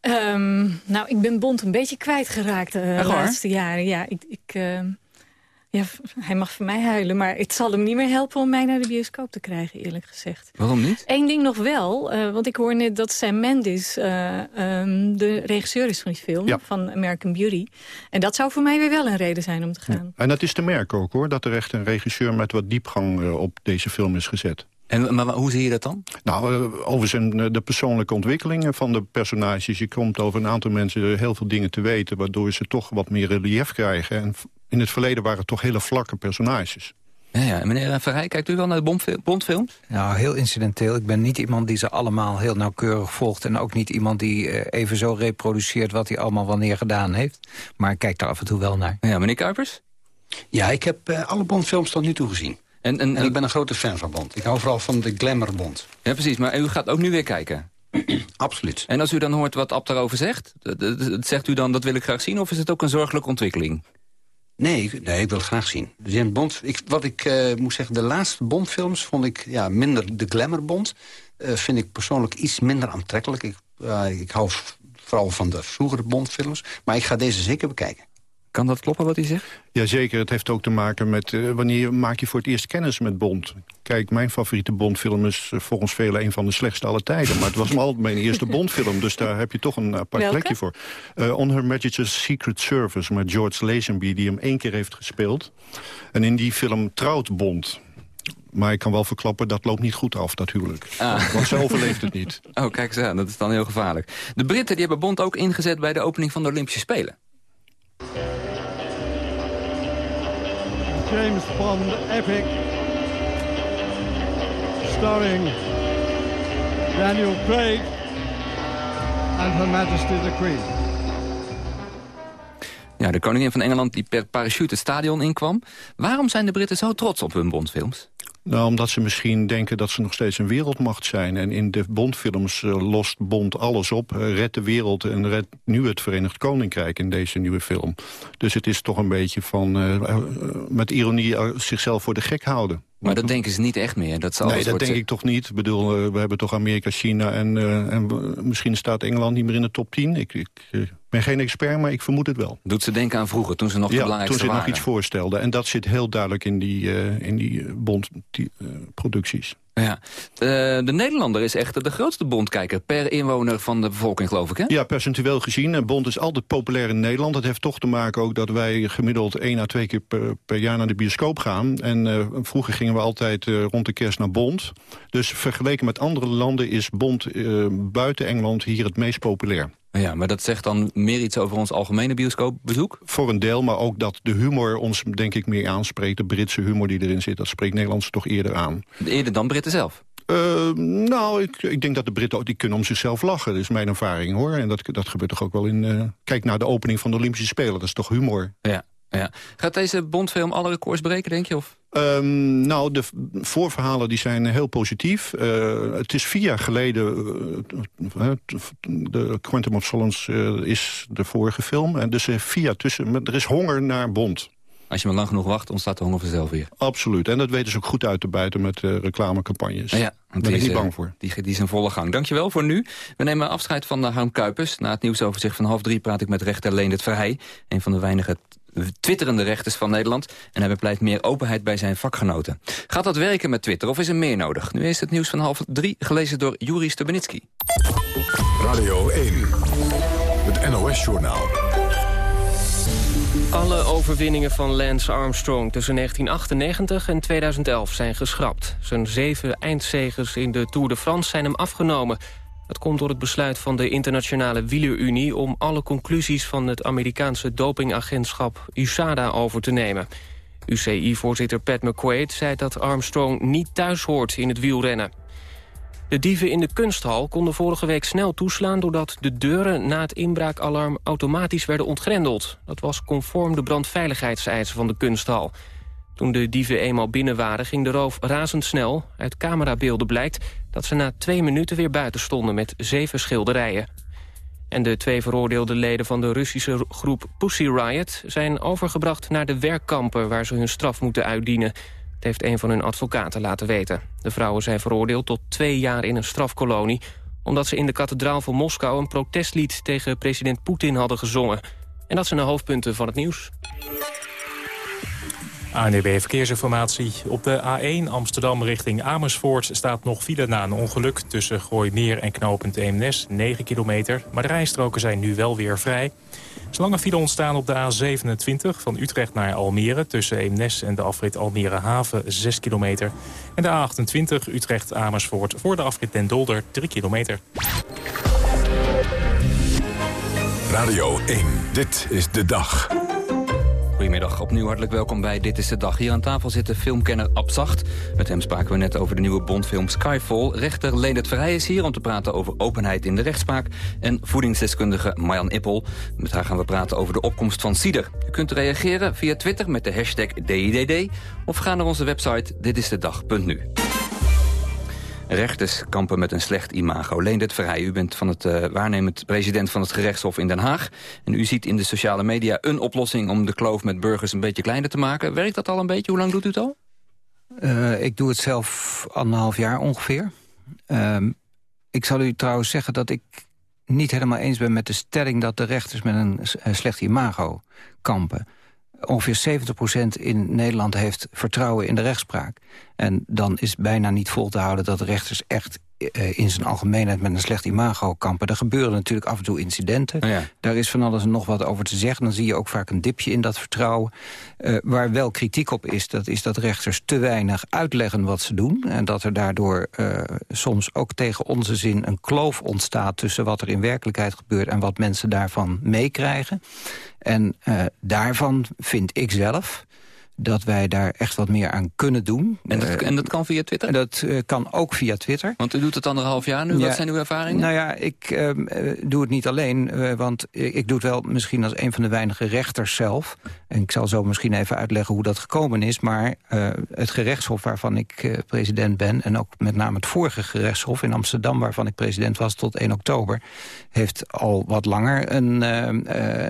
Ehm, nou, ik ben Bond een beetje kwijtgeraakt eh, de waar? laatste jaren. Ja, ik, ik, ehm, ja, hij mag voor mij huilen, maar het zal hem niet meer helpen om mij naar de bioscoop te krijgen, eerlijk gezegd. Waarom niet? Eén ding nog wel, eh, want ik hoor net dat Sam Mendes eh, ehm, de regisseur is van die film, Ja. van American Beauty. En dat zou voor mij weer wel een reden zijn om te gaan. En dat is te merken ook hoor, dat er echt een regisseur met wat diepgang eh, op deze film is gezet. En maar, hoe zie je dat dan? Nou, eh, over zijn, eh, de persoonlijke ontwikkelingen van de personages. Je komt over een aantal mensen heel veel dingen te weten... waardoor ze toch wat meer relief krijgen. En in het verleden waren het toch hele vlakke personages. Ja, ja. En meneer Verrij, kijkt u wel naar de Bondfil- Bondfilms? Nou, heel incidenteel. Ik ben niet iemand die ze allemaal heel nauwkeurig volgt... en ook niet iemand die eh, even zo reproduceert wat hij allemaal wanneer gedaan heeft. Maar ik kijk daar af en toe wel naar. Ja, meneer Kuipers? Ja, ik heb eh, alle Bond-films tot nu toe gezien. En, en, ik ben een grote fan van Bond. Ik hou vooral van de glamour Bond. Ja, precies. Maar u gaat ook nu weer kijken? Absoluut. En als u dan hoort wat Ab daarover zegt, zegt u dan dat wil ik graag zien... of is het ook een zorgelijke ontwikkeling? Nee, ik- nee, ik wil het graag zien. De James Bond, ik, wat ik eh, moet zeggen, de laatste Bond-films vond ik ja, minder de glamour Bond. Eh, vind ik persoonlijk iets minder aantrekkelijk. Ik, ik hou vooral van de vroegere Bond-films. Maar ik ga deze zeker bekijken. Kan dat kloppen wat hij zegt? Jazeker, het heeft ook te maken met eh, wanneer maak je voor het eerst kennis met Bond. Kijk, mijn favoriete Bondfilm is eh, volgens velen een van de slechtste alle tijden. Maar het was altijd mijn eerste Bondfilm, dus daar heb je toch een apart Welke? plekje voor. Eh, On Her Majesty's Secret Service met George Lazenby, die hem één keer heeft gespeeld. En in die film trouwt Bond. Maar ik kan wel verklappen, dat loopt niet goed af, dat huwelijk. Ah. Want ze overleeft het niet. Oh, kijk eens aan, dat is dan heel gevaarlijk. De Britten die hebben Bond ook ingezet bij de opening van de Olympische Spelen. James Bond epic starring Daniel Craig and Her Majesty the Queen. Ja, de koningin van Engeland die per parachute het stadion inkwam. Waarom zijn de Britten zo trots op hun Bondfilms? Nou, omdat ze misschien denken dat ze nog steeds een wereldmacht zijn. En in de Bondfilms eh, lost Bond alles op. eh, redt de wereld en redt nu het Verenigd Koninkrijk in deze nieuwe film. Dus het is toch een beetje van, eh, met ironie, zichzelf voor de gek houden. Maar dat denken ze niet echt meer. Dat ze Nee, dat wordt- denk ik toch niet. Ik bedoel, eh, we hebben toch Amerika, China en, eh, en eh, misschien staat Engeland niet meer in de top 10. Ik, ik eh, ben geen expert, maar ik vermoed het wel. Doet ze denken aan vroeger, toen ze nog de Ja, toen belangrijkste ze nog iets voorstelden. En dat zit heel duidelijk in die, eh, in die Bond-producties. Ja. Eh, de Nederlander is echt de grootste Bondkijker per inwoner van de bevolking, geloof ik? Ja, percentueel gezien. Bond is altijd populair in Nederland. Dat heeft toch te maken ook dat wij gemiddeld één à twee keer per, jaar naar de bioscoop gaan. En eh, vroeger gingen we altijd eh, rond de kerst naar Bond. Dus vergeleken met andere landen is Bond buiten Engeland hier het meest populair. Ja, maar dat zegt dan meer iets over ons algemene bioscoopbezoek? Voor een deel, maar ook dat de humor ons denk ik meer aanspreekt. De Britse humor die erin zit, dat spreekt Nederlands toch eerder aan. Eerder dan Britten zelf? Uh, nou, ik, ik denk dat de Britten ook, die kunnen om zichzelf lachen. Dat is mijn ervaring, hoor. En dat, dat gebeurt toch ook wel in... Uh, kijk naar de opening van de Olympische Spelen. Dat is toch humor. Ja, ja. Gaat deze Bondfilm alle records breken, denk je? Of? Um, nou, de voorverhalen die zijn heel positief. Uh, het is vier jaar geleden... Uh, de Quantum of Solace is de vorige film. En dus vier jaar tussen... Er is honger naar Bond. Als je maar lang genoeg wacht, ontstaat de honger vanzelf weer. Absoluut. En dat weten ze ook goed uit te buiten met uh, reclamecampagnes. Ja, Daar ben ik niet bang voor. Die, die is in volle gang. Dankjewel voor nu. We nemen afscheid van Harm Kuipers. Na het nieuwsoverzicht van half drie praat ik met rechter Leendert Verheij. Een van de weinige twitterende rechters van Nederland... en hij bepleit meer openheid bij zijn vakgenoten. Gaat dat werken met Twitter of is er meer nodig? Nu is het nieuws van half drie, gelezen door Juri Stubenitski. Radio 1, het NOS-journaal. Alle overwinningen van Lance Armstrong tussen 1998 en 2011 zijn geschrapt. Zijn zeven eindzegers in de Tour de France zijn hem afgenomen. Dat komt door het besluit van de Internationale Wielerunie... om alle conclusies van het Amerikaanse dopingagentschap USADA over te nemen. UCI-voorzitter Pat McQuaid zei dat Armstrong niet thuis hoort in het wielrennen. De dieven in de kunsthal konden vorige week snel toeslaan... doordat de deuren na het inbraakalarm automatisch werden ontgrendeld. Dat was conform de brandveiligheidseisen van de kunsthal. Toen de dieven eenmaal binnen waren, ging de roof razendsnel. Uit camerabeelden blijkt dat ze na twee minuten weer buiten stonden... met zeven schilderijen. En de twee veroordeelde leden van de Russische groep Pussy Riot... zijn overgebracht naar de werkkampen waar ze hun straf moeten uitdienen heeft een van hun advocaten laten weten. De vrouwen zijn veroordeeld tot twee jaar in een strafkolonie... omdat ze in de kathedraal van Moskou een protestlied tegen president Poetin hadden gezongen. En dat zijn de hoofdpunten van het nieuws. ANDB e Verkeersinformatie. Op de A1 Amsterdam richting Amersfoort staat nog file na een ongeluk... tussen Gooimeer en knooppunt Eemnes, 9 kilometer. Maar de rijstroken zijn nu wel weer vrij. Lange file ontstaan op de A27 van Utrecht naar Almere... tussen Eemnes en de afrit Almere Haven, 6 kilometer. En de A28 Utrecht-Amersfoort voor de afrit Den Dolder, 3 kilometer. Radio 1, dit is de dag. Goedemiddag, opnieuw hartelijk welkom bij Dit is de Dag. Hier aan tafel zit de filmkenner Abzacht. Met hem spraken we net over de nieuwe Bondfilm Skyfall. Rechter Leendert Verheij is hier om te praten over openheid in de rechtspraak. En voedingsdeskundige Marjan Ippel. Met haar gaan we praten over de opkomst van cider. U kunt reageren via Twitter met de hashtag DIDD... of ga naar onze website ditistedag.nu. Rechters kampen met een slecht imago. Leendert Verheij, u bent van het uh, waarnemend president van het gerechtshof in Den Haag. En u ziet in de sociale media een oplossing om de kloof met burgers een beetje kleiner te maken. Werkt dat al een beetje? Hoe lang doet u het al? Uh, ik doe het zelf anderhalf jaar ongeveer. Uh, ik zal u trouwens zeggen dat ik niet helemaal eens ben met de stelling... dat de rechters met een slecht imago kampen ongeveer 70% in Nederland heeft vertrouwen in de rechtspraak. En dan is bijna niet vol te houden dat rechters echt in zijn algemeenheid met een slecht imago kampen. Er gebeuren natuurlijk af en toe incidenten. Oh ja. Daar is van alles en nog wat over te zeggen. Dan zie je ook vaak een dipje in dat vertrouwen. Uh, waar wel kritiek op is, dat is dat rechters te weinig uitleggen wat ze doen. En dat er daardoor uh, soms ook tegen onze zin een kloof ontstaat... tussen wat er in werkelijkheid gebeurt en wat mensen daarvan meekrijgen. En daarvan vind ik zelf dat wij daar echt wat meer aan kunnen doen. En dat, en dat kan via Twitter? Dat uh, kan ook via Twitter. Want u doet het anderhalf jaar nu. Ja, wat zijn uw ervaringen? Nou ja, ik uh, doe het niet alleen. Uh, want ik doe het wel misschien als een van de weinige rechters zelf. En ik zal zo misschien even uitleggen hoe dat gekomen is. Maar het gerechtshof waarvan ik president ben... en ook met name het vorige gerechtshof in Amsterdam... waarvan ik president was tot 1 oktober... heeft al wat langer een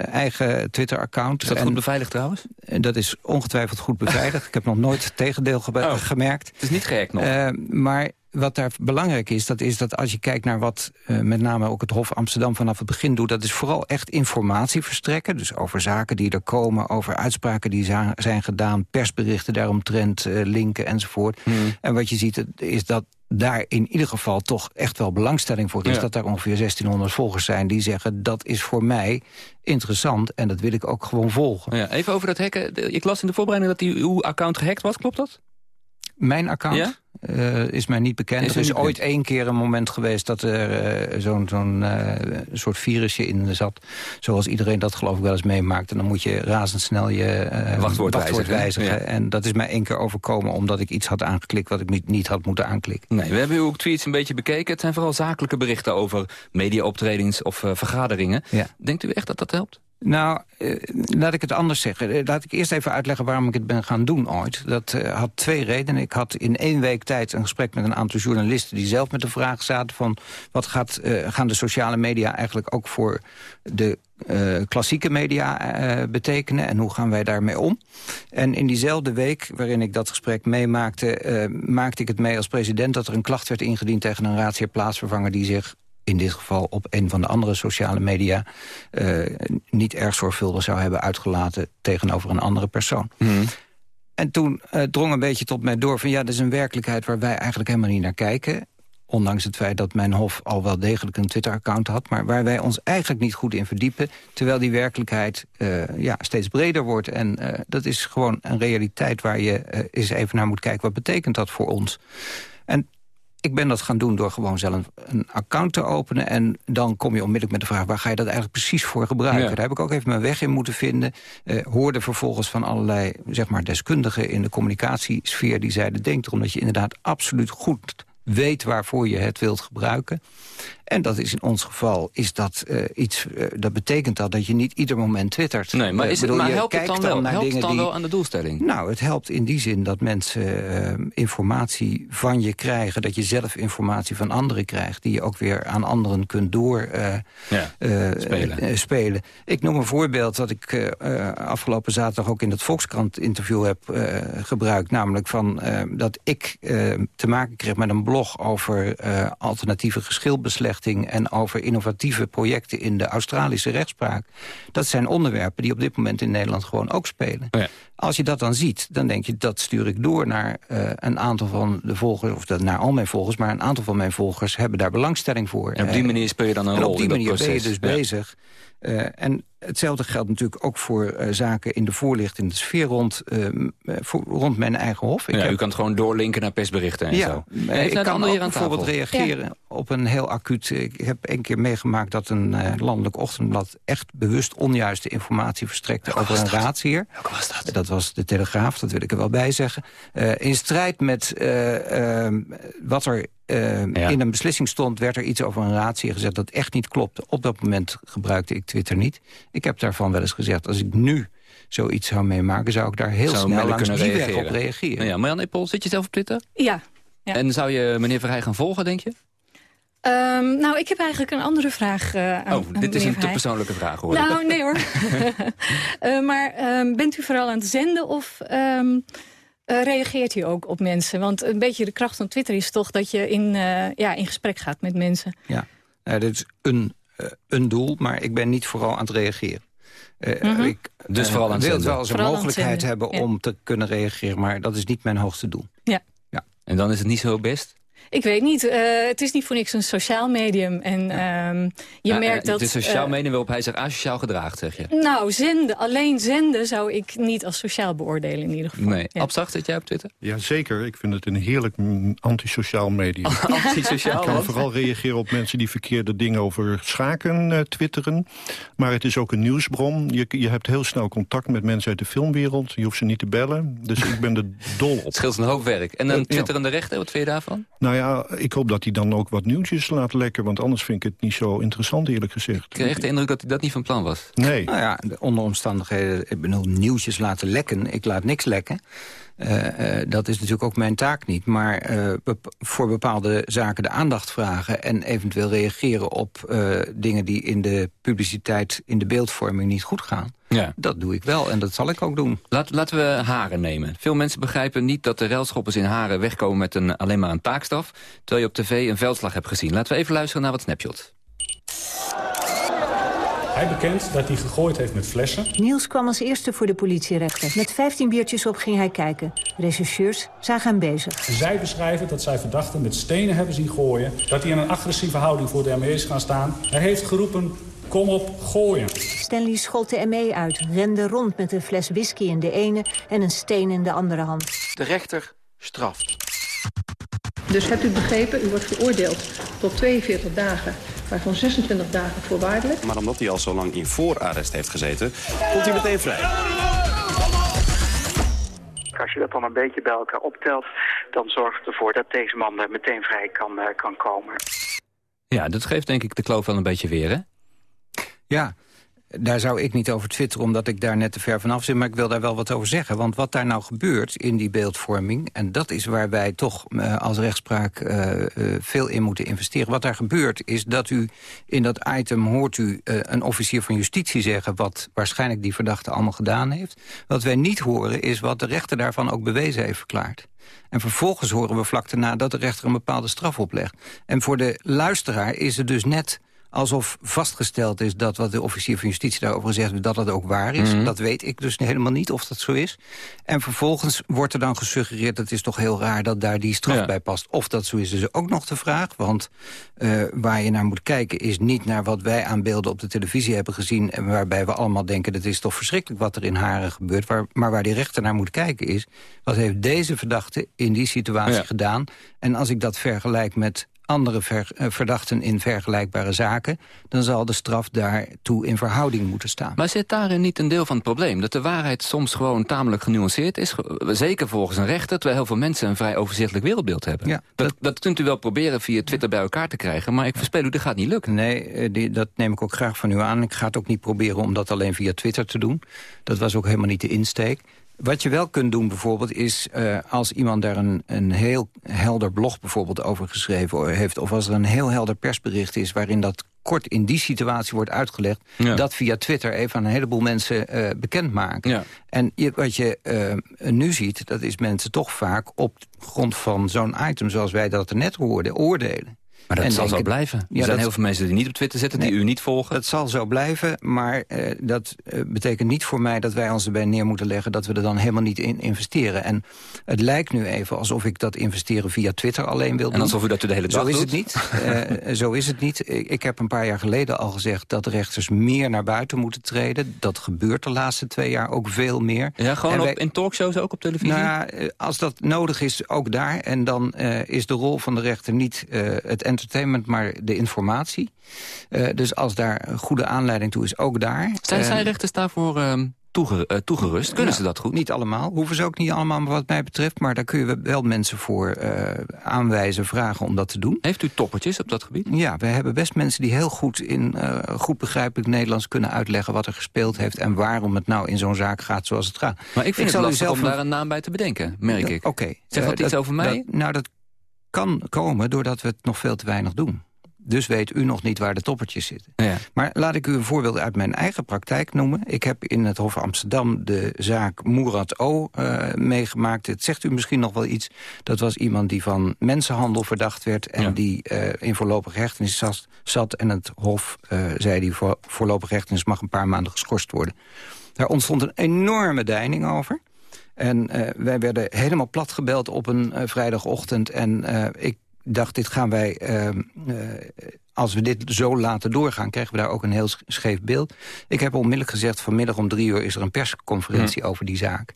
eigen Twitter-account. Is dat goed beveiligd trouwens? dat is ongetwijfeld goed beveiligd. ik heb nog nooit het tegendeel oh, gemerkt. Het is niet gek nog. Uh, maar wat daar belangrijk is, dat is dat als je kijkt naar wat uh, met name ook het Hof Amsterdam vanaf het begin doet, dat is vooral echt informatie verstrekken. Dus over zaken die er komen, over uitspraken die zijn gedaan, persberichten daaromtrent, uh, linken enzovoort. Hmm. En wat je ziet is dat daar in ieder geval toch echt wel belangstelling voor is. Ja. Dat daar ongeveer 1600 volgers zijn die zeggen... dat is voor mij interessant en dat wil ik ook gewoon volgen. Ja, even over dat hacken. Ik las in de voorbereiding dat die, uw account gehackt was, klopt dat? Mijn account eh, is mij niet bekend. Is er is ooit één keer een moment geweest... dat er eh, zo'n zo'n eh, soort virusje in zat. Zoals iedereen dat geloof ik wel eens meemaakt. En dan moet je razendsnel je Wachtwoord wijzigen, ja. En dat is mij één keer overkomen... omdat ik iets had aangeklikt wat ik niet- niet had moeten aanklikken. Nee, we hebben uw tweets een beetje bekeken. Het zijn vooral zakelijke berichten over mediaoptredens of vergaderingen. Denkt u echt dat dat helpt? Nou, eh, laat ik het anders zeggen. Eh, laat ik eerst even uitleggen waarom ik het ben gaan doen ooit. Dat eh, had twee redenen. Ik had in één week tijd een gesprek met een aantal journalisten... die zelf met de vraag zaten van... wat gaat, gaan de sociale media eigenlijk ook voor de klassieke media betekenen... en hoe gaan wij daarmee om? En in diezelfde week waarin ik dat gesprek meemaakte... maakte ik het mee als president dat er een klacht werd ingediend... tegen een raadsheer plaatsvervanger die zich in dit geval op een van de andere sociale media... eh, niet erg zorgvuldig zou hebben uitgelaten tegenover een andere persoon. En toen eh, drong een beetje tot mij door van... ja, dat is een werkelijkheid waar wij eigenlijk helemaal niet naar kijken. Ondanks het feit dat mijn hof al wel degelijk een Twitter-account had... maar waar wij ons eigenlijk niet goed in verdiepen... terwijl die werkelijkheid eh, ja, steeds breder wordt. En dat is gewoon een realiteit waar je eens even naar moet kijken... wat betekent dat voor ons? En ik ben dat gaan doen door gewoon zelf een account te openen. En dan kom je onmiddellijk met de vraag... waar ga je dat eigenlijk precies voor gebruiken? Ja. Daar heb ik ook even mijn weg in moeten vinden. Eh, hoorde vervolgens van allerlei zeg maar, deskundigen in de communicatiesfeer... die zeiden, denk erom dat je inderdaad absoluut goed weet waarvoor je het wilt gebruiken. En dat is in ons geval is dat eh, iets. eh, dat betekent dat dat je niet ieder moment twittert. Nee, maar, Eh, is het, bedoel, maar helpt het dan wel, naar helpt het dan die- wel aan de doelstelling? nou, het helpt in die zin dat mensen informatie van je krijgen... dat je zelf informatie van anderen krijgt... die je ook weer aan anderen kunt door Ja, spelen. spelen. Ik noem een voorbeeld dat ik afgelopen zaterdag... ook in het Volkskrant-interview heb eh, gebruikt. Namelijk van, dat ik te maken kreeg met een blog... over eh, alternatieve geschilbeslechting... en over innovatieve projecten in de Australische rechtspraak. Dat zijn onderwerpen die op dit moment in Nederland gewoon ook spelen. Als je dat dan ziet, dan denk je dat stuur ik door naar eh, een aantal van de volgers... of dat, naar al mijn volgers, maar een aantal van mijn volgers hebben daar belangstelling voor. En op die Eh, manier speel je dan een en rol op die manier ben je dus Ja. bezig. Eh, en hetzelfde geldt natuurlijk ook voor eh, zaken in de voorlichting... de sfeer rond, eh, eh, voor- rond mijn eigen hof. Ik Ja, heb- u kan het gewoon doorlinken naar persberichten en ja, zo. Heeft ik kan ook hier aan tafel? bijvoorbeeld reageren op een heel acuut... Ik heb één keer meegemaakt dat een eh, landelijk ochtendblad... echt bewust onjuiste informatie verstrekte over een raadsheer. Welke was dat? Dat was de Telegraaf, dat wil ik er wel bij zeggen. Eh, in strijd met eh, eh, wat er eh, in een beslissing stond... werd er iets over een raadsheer gezegd dat echt niet klopte. Op dat moment gebruikte ik Twitter niet. Ik heb daarvan wel eens gezegd, als ik nu zoiets zou meemaken... zou ik daar heel Zou snel Melle langs die kunnen weg op reageren? reageren. Nou ja, Marjan Eppel, zit je zelf op Twitter? Ja. ja. En zou je meneer Verheij gaan volgen, denk je? Ehm, nou, ik heb eigenlijk een andere vraag eh aan Oh, aan dit is een te persoonlijke vraag, hoor. Nou, nee hoor. Eh, maar ehm, bent u vooral aan het zenden of ehm, eh, reageert u ook op mensen? Want een beetje de kracht van Twitter is toch dat je in, eh, ja, in gesprek gaat met mensen. Ja, nou, dit is een, een doel, maar ik ben niet vooral aan het reageren. Eh, Mhm. ik Dus eh, vooral aan het wil zenden. wel eens een het mogelijkheid hebben ja. om te kunnen reageren... maar dat is niet mijn hoogste doel. Ja. En dan is het niet zo best? Ik weet niet. eh, het is niet voor niks een sociaal medium. En ehm, je Ja, merkt eh, dat... Het is sociaal eh, medium waarop hij zich asociaal gedraagt, zeg je? Nou, zenden, alleen zenden zou ik niet als sociaal beoordelen in ieder geval. Nee. Ja. Abzacht, zit jij op Twitter? Jazeker, ik vind het een heerlijk antisociaal medium. Antisociaal, Ik kan vooral reageren op mensen die verkeerde dingen over schaken eh, twitteren. Maar het is ook een nieuwsbron. Je, je hebt heel snel contact met mensen uit de filmwereld. Je hoeft ze niet te bellen. Dus ik ben er dol op. Het scheelt een hoop werk. En Eh, een ja. twitterende rechter, wat vind je daarvan? Nou ja, ik hoop dat hij dan ook wat nieuwtjes laat lekken. Want anders vind ik het niet zo interessant, eerlijk gezegd. Ik kreeg de indruk dat hij dat niet van plan was. Nee. Nou ja, de- onder omstandigheden, ik bedoel, nieuwtjes laten lekken. Ik laat niks lekken. Eh, eh, dat is natuurlijk ook mijn taak niet. Maar eh, bep- voor bepaalde zaken de aandacht vragen... en eventueel reageren op dingen die in de publiciteit... in de beeldvorming niet goed gaan. Ja. Dat doe ik wel en dat zal ik ook doen. Laat, laten we Haren nemen. Veel mensen begrijpen niet dat de railschoppers in Haren wegkomen met een, alleen maar een taakstraf... terwijl je op tv een veldslag hebt gezien. Laten we even luisteren naar wat snapshots. Hij bekent dat hij gegooid heeft met flessen. Niels kwam als eerste voor de politierechter. Met 15 biertjes op ging hij kijken. Rechercheurs zagen hem bezig. Zij beschrijven dat zij verdachten met stenen hebben zien gooien. Dat hij in een agressieve houding voor de ME is gaan staan. Hij heeft geroepen, kom op, gooien. Stanley schold de ME uit, rende rond met een fles whisky in de ene... en een steen in de andere hand. De rechter straft. Dus hebt u begrepen, u wordt veroordeeld tot 42 dagen, waarvan 26 dagen voorwaardelijk. Maar omdat hij al zo lang in voorarrest heeft gezeten, komt hij meteen vrij. Als je dat dan een beetje bij elkaar optelt, dan zorgt het ervoor dat deze man er meteen vrij kan, eh, kan komen. Ja, dat geeft denk ik de kloof wel een beetje weer, hè? Ja, daar zou ik niet over twitteren, omdat ik daar net te ver vanaf zit. Maar ik wil daar wel wat over zeggen. Want wat daar nou gebeurt in die beeldvorming... en dat is waar wij toch uh, als rechtspraak uh, uh, veel in moeten investeren. Wat daar gebeurt is dat u in dat item hoort u een officier van justitie zeggen... wat waarschijnlijk die verdachte allemaal gedaan heeft. Wat wij niet horen is wat de rechter daarvan ook bewezen heeft verklaard. En vervolgens horen we vlak daarna dat de rechter een bepaalde straf oplegt. En voor de luisteraar is het dus net alsof vastgesteld is dat wat de officier van justitie daarover zegt... dat dat ook waar is. Mhm. Dat weet ik dus helemaal niet of dat zo is. En vervolgens wordt er dan gesuggereerd... dat is toch heel raar dat daar die straf Ja. bij past. Of dat zo is, is ook nog de vraag. Want eh, waar je naar moet kijken is niet naar wat wij aan beelden op de televisie hebben gezien... en waarbij we allemaal denken dat is toch verschrikkelijk wat er in Haren gebeurt. Waar, maar waar die rechter naar moet kijken is... wat heeft deze verdachte in die situatie Ja. gedaan? En als ik dat vergelijk met andere ver- eh, verdachten in vergelijkbare zaken... dan zal de straf daartoe in verhouding moeten staan. Maar zit daarin niet een deel van het probleem? Dat de waarheid soms gewoon tamelijk genuanceerd is? Ge- Zeker volgens een rechter, terwijl heel veel mensen een vrij overzichtelijk wereldbeeld hebben. Ja, dat, dat kunt u wel proberen via Twitter bij elkaar te krijgen, maar ik voorspel u, dat gaat niet lukken. Nee, eh, die, dat neem ik ook graag van u aan. Ik ga het ook niet proberen om dat alleen via Twitter te doen. Dat was ook helemaal niet de insteek. Wat je wel kunt doen bijvoorbeeld is... eh, als iemand daar een, een heel helder blog bijvoorbeeld over geschreven heeft... of als er een heel helder persbericht is... waarin dat kort in die situatie wordt uitgelegd... Ja. dat via Twitter even aan een heleboel mensen eh bekendmaken. Ja. En je, wat je eh, nu ziet, dat is mensen toch vaak... op grond van zo'n item zoals wij dat er net hoorden, oordelen. Maar dat En zal zo blijven. Er Ja, zijn dat- heel veel mensen die niet op Twitter zitten, die u niet volgen. Dat zal zo blijven, maar eh, dat eh, betekent niet voor mij dat wij ons erbij neer moeten leggen dat we er dan helemaal niet in investeren. En het lijkt nu even alsof ik dat investeren via Twitter alleen wil doen. En alsof u dat u de hele dag Zo is doet. het niet. Eh, zo is het niet. Ik, ik heb een paar jaar geleden al gezegd dat rechters meer naar buiten moeten treden. Dat gebeurt de laatste twee jaar ook veel meer. Ja, gewoon op, in talkshows, ook op televisie? nou ja, als dat nodig is, ook daar. En dan eh, is de rol van de rechter niet eh, het entertainment, maar de informatie. Eh, dus als daar een goede aanleiding toe is, ook daar. zijn, Eh, zijn rechters daarvoor ehm, toege- eh, toegerust? Kunnen nou, ze dat goed? Niet allemaal. Hoeven ze ook niet allemaal wat mij betreft. Maar daar kun je wel mensen voor eh, aanwijzen, vragen om dat te doen. Heeft u toppertjes op dat gebied? Ja, we hebben best mensen die heel goed in eh, goed begrijpelijk Nederlands kunnen uitleggen wat er gespeeld heeft en waarom het nou in zo'n zaak gaat zoals het gaat. Maar ik vind het lastig zelf om daar een naam bij te bedenken, merk ik. Oké. Zegt dat iets over mij? dat- nou, dat kan komen doordat we het nog veel te weinig doen. Dus weet u nog niet waar de toppertjes zitten. Ja. Maar laat ik u een voorbeeld uit mijn eigen praktijk noemen. Ik heb in het Hof Amsterdam de zaak Murat O. eh, meegemaakt. Het zegt u misschien nog wel iets. Dat was iemand die van mensenhandel verdacht werd... en Ja. die eh, in voorlopige hechtenis zat, zat. En het Hof eh, zei die voor, voorlopige hechtenis mag een paar maanden geschorst worden. Daar ontstond een enorme deining over. En eh, wij werden helemaal plat gebeld op een eh, vrijdagochtend. En eh, ik dacht, dit gaan wij... eh, eh, als we dit zo laten doorgaan, krijgen we daar ook een heel sch- scheef beeld. Ik heb onmiddellijk gezegd, vanmiddag om drie uur is er een persconferentie over die zaak.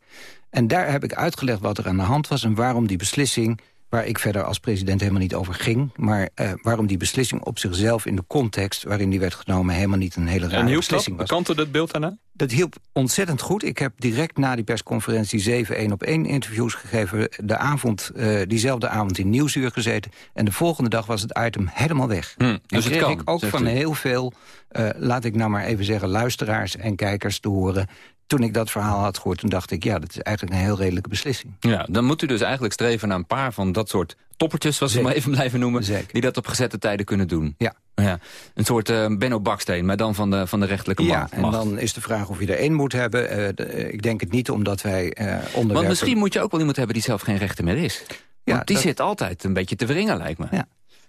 En daar heb ik uitgelegd wat er aan de hand was... en waarom die beslissing, waar ik verder als president helemaal niet over ging... maar eh, waarom die beslissing op zichzelf in de context waarin die werd genomen... helemaal niet een hele rare En hielp dat? beslissing was. Bekantte dat beeld daarna? Dat hielp ontzettend goed. Ik heb direct na die persconferentie zeven één op één interviews gegeven. De avond, eh, diezelfde avond in Nieuwsuur gezeten. En de volgende dag was het item helemaal weg. Hm, en dus het kreeg kan, ik ook van u. heel veel, eh, laat ik nou maar even zeggen... luisteraars en kijkers te horen. Toen ik dat verhaal had gehoord, toen dacht ik... ja, dat is eigenlijk een heel redelijke beslissing. Ja, dan moet u dus eigenlijk streven naar een paar van dat soort toppertjes... zoals we Zeker. maar even blijven noemen, die dat op gezette tijden kunnen doen. Ja. ja. Een soort eh, Benno Baksteen, maar dan van de, van de rechterlijke Ja, macht. en dan is de vraag of je er één moet hebben. Eh, de- eh, ik denk het niet, omdat wij eh onderwerpen... Want misschien moet je ook wel iemand hebben die zelf geen rechter meer is. Want Ja, die dat- zit altijd een beetje te wringen, lijkt me. Ja.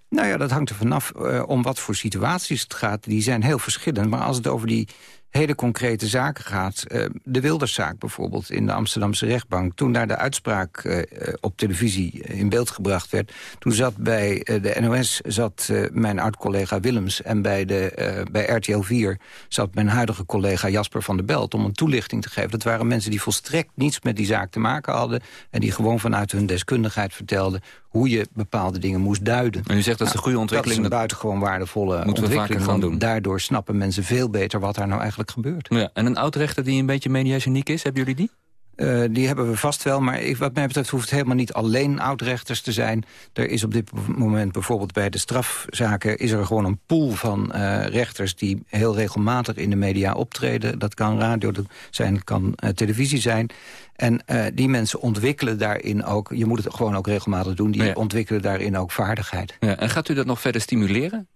Nou ja, dat hangt er vanaf om wat voor situaties het gaat. Die zijn heel verschillend. Maar als het over die hele concrete zaken gaat. Uh, de Wilderszaak bijvoorbeeld in de Amsterdamse rechtbank. Toen daar de uitspraak uh, op televisie in beeld gebracht werd... toen zat bij de NOS zat, mijn oud-collega Willems... en bij, de, bij RTL 4 zat mijn huidige collega Jasper van der Belt... om een toelichting te geven. Dat waren mensen die volstrekt niets met die zaak te maken hadden... en die gewoon vanuit hun deskundigheid vertelden hoe je bepaalde dingen moest duiden. En u zegt dat is een goede ontwikkeling. Dat is een buitengewoon waardevolle moeten ontwikkeling. We gaan doen. Daardoor snappen mensen veel beter wat daar nou eigenlijk gebeurt. Ja, en een oud-rechter die een beetje mediageniek is, hebben jullie die? Uh, die hebben we vast wel, maar wat mij betreft hoeft het helemaal niet alleen oud-rechters te zijn. Er is op dit moment bijvoorbeeld bij de strafzaken... is er gewoon een pool van uh, rechters die heel regelmatig in de media optreden. Dat kan radio zijn, kan uh, televisie zijn. En die mensen ontwikkelen daarin ook... je moet het gewoon ook regelmatig doen, die ja. ontwikkelen daarin ook vaardigheid. Ja, en gaat u dat nog verder stimuleren?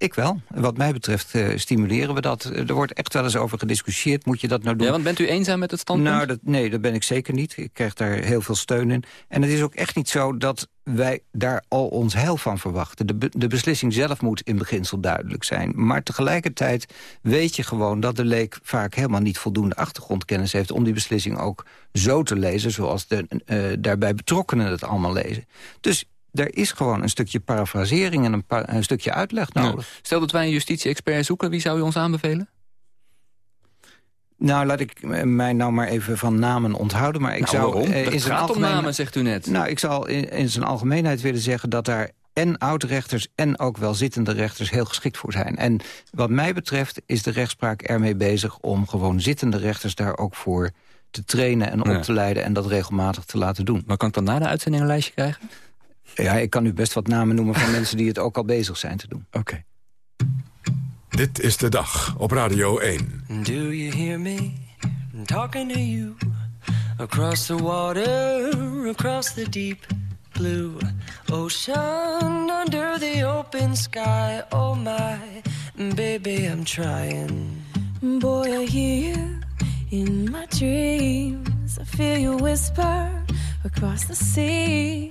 Ik wel. Wat mij betreft uh, stimuleren we dat. Er wordt echt wel eens over gediscussieerd. Moet je dat nou doen? Ja, want bent u eenzaam met het standpunt? Nou, dat, nee, dat ben ik zeker niet. Ik krijg daar heel veel steun in. En het is ook echt niet zo dat wij daar al ons heil van verwachten. De, de beslissing zelf moet in beginsel duidelijk zijn. Maar tegelijkertijd weet je gewoon dat de leek vaak helemaal niet voldoende achtergrondkennis heeft... om die beslissing ook zo te lezen zoals de uh, daarbij betrokkenen het allemaal lezen. Dus er is gewoon een stukje parafrasering en een, een stukje uitleg nodig. Stel dat wij een justitie-expert zoeken, wie zou u ons aanbevelen? Nou, laat ik mij nou maar even van namen onthouden. Maar ik nou, zou waarom? in zijn gaat om namen, zegt u net. Nou, ik zal in, in zijn algemeenheid willen zeggen dat daar en oud-rechters en ook wel zittende rechters heel geschikt voor zijn. En wat mij betreft is de rechtspraak ermee bezig om gewoon zittende rechters daar ook voor te trainen en op te leiden en dat regelmatig te laten doen. Maar kan ik dan na de uitzending een lijstje krijgen? Ja, ik kan u best wat namen noemen van mensen die het ook al bezig zijn te doen. Oké. Okay. Dit is de dag op Radio 1. Do you hear me talking to you? Across the water, across the deep blue ocean, under the open sky. Oh my, baby, I'm trying. Boy, I hear you in my dreams. I feel you whisper across the sea.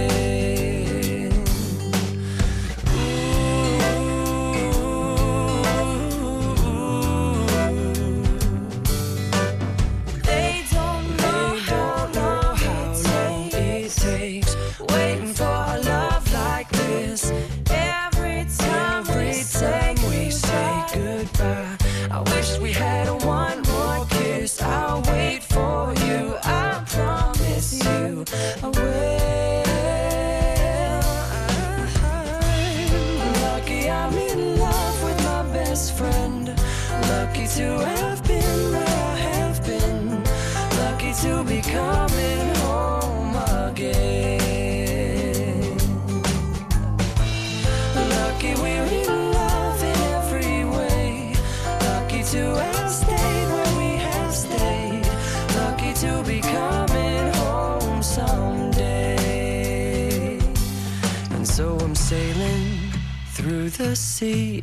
Sea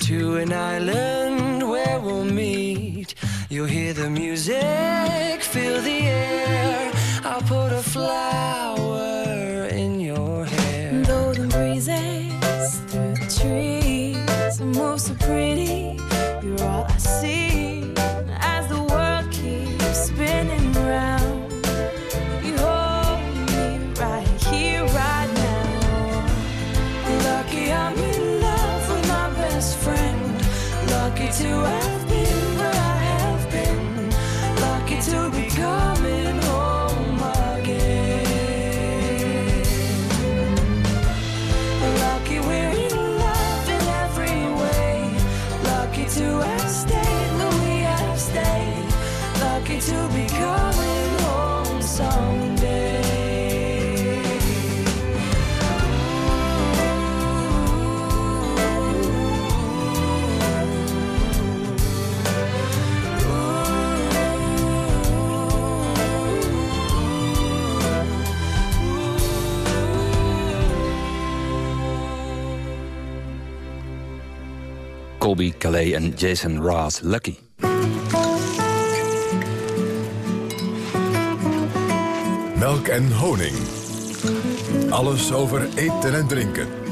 to an island Colby Calais en Jason Ross. Lucky. Melk en honing. Alles over eten en drinken.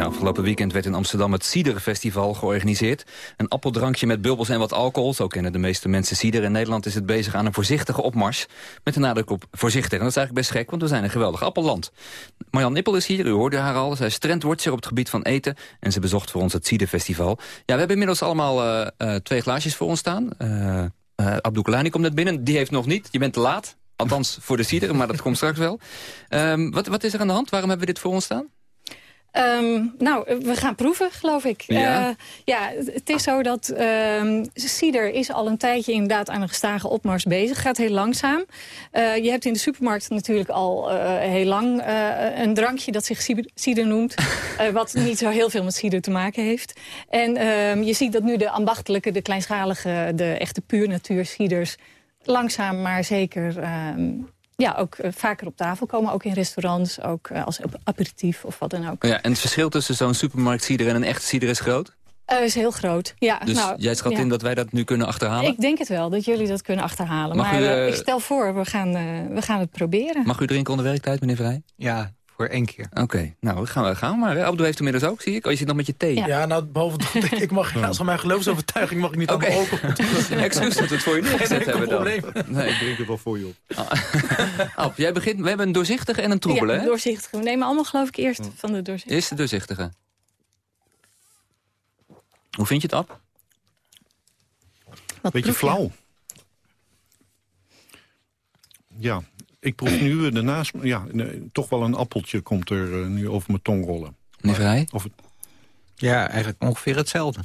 Ja, afgelopen weekend werd in Amsterdam het Cider-festival georganiseerd. Een appeldrankje met bubbels en wat alcohol. Zo kennen de meeste mensen cider. In Nederland is het bezig aan een voorzichtige opmars. Met een nadruk op voorzichtig. En dat is eigenlijk best gek, want we zijn een geweldig appelland. Marjan Nippel is hier, u hoorde haar al. Zij is trendwatcher op het gebied van eten. En ze bezocht voor ons het Cider-festival. Ja, we hebben inmiddels allemaal uh, uh, twee glaasjes voor ons staan. Uh, uh, komt net binnen. Die heeft nog niet. Je bent te laat. Althans voor de cider, maar dat komt straks wel. Um, wat, wat is er aan de hand? Waarom hebben we dit voor ons staan? Um, nou, we gaan proeven, geloof ik. Ja, uh, ja het is zo dat uh, cider is al een tijdje inderdaad aan een gestage opmars bezig. Gaat heel langzaam. Uh, je hebt in de supermarkt natuurlijk al uh, heel lang een drankje dat zich cider noemt. wat niet zo heel veel met cider te maken heeft. En ehm, je ziet dat nu de ambachtelijke, de kleinschalige, de echte puur natuur ciders... langzaam maar zeker ja, ook uh, vaker op tafel komen. Ook in restaurants, ook uh, als aperitief of wat dan ook. Ja, en het verschil tussen zo'n supermarkt cider en een echte cider is groot? Uh, is heel groot, ja. Dus nou, jij schat ja. in dat wij dat nu kunnen achterhalen? Ik denk het wel, dat jullie dat kunnen achterhalen. Mag maar u, ik stel voor, we gaan, we gaan het proberen. Mag u drinken onder werktijd, meneer Vrij? Ja, voor één keer. Oké, okay. nou, gaan we gaan maar. Abdou heeft inmiddels ook, zie ik. Oh, je zit nog met je thee. Ja, ja nou, behalve dat ik, ik mag, als van mijn geloofsovertuiging mag ik niet okay. alcohol. Excuus dat we het voor je neergezet hebben dan. probleem. Nee, ik drink het wel voor je op. Ab, jij begint, we hebben een doorzichtige en een troebele, ja, hè? doorzichtige. We nemen allemaal geloof ik eerst van de doorzichtige. Eerst de doorzichtige. Hoe vind je het, Ab? Wat Beetje flauw. Ja, ik proef nu daarnaast, ja, nee, toch wel een appeltje komt er uh, nu over mijn tong rollen. Meneer Vrij? Of het... Ja, eigenlijk ongeveer hetzelfde.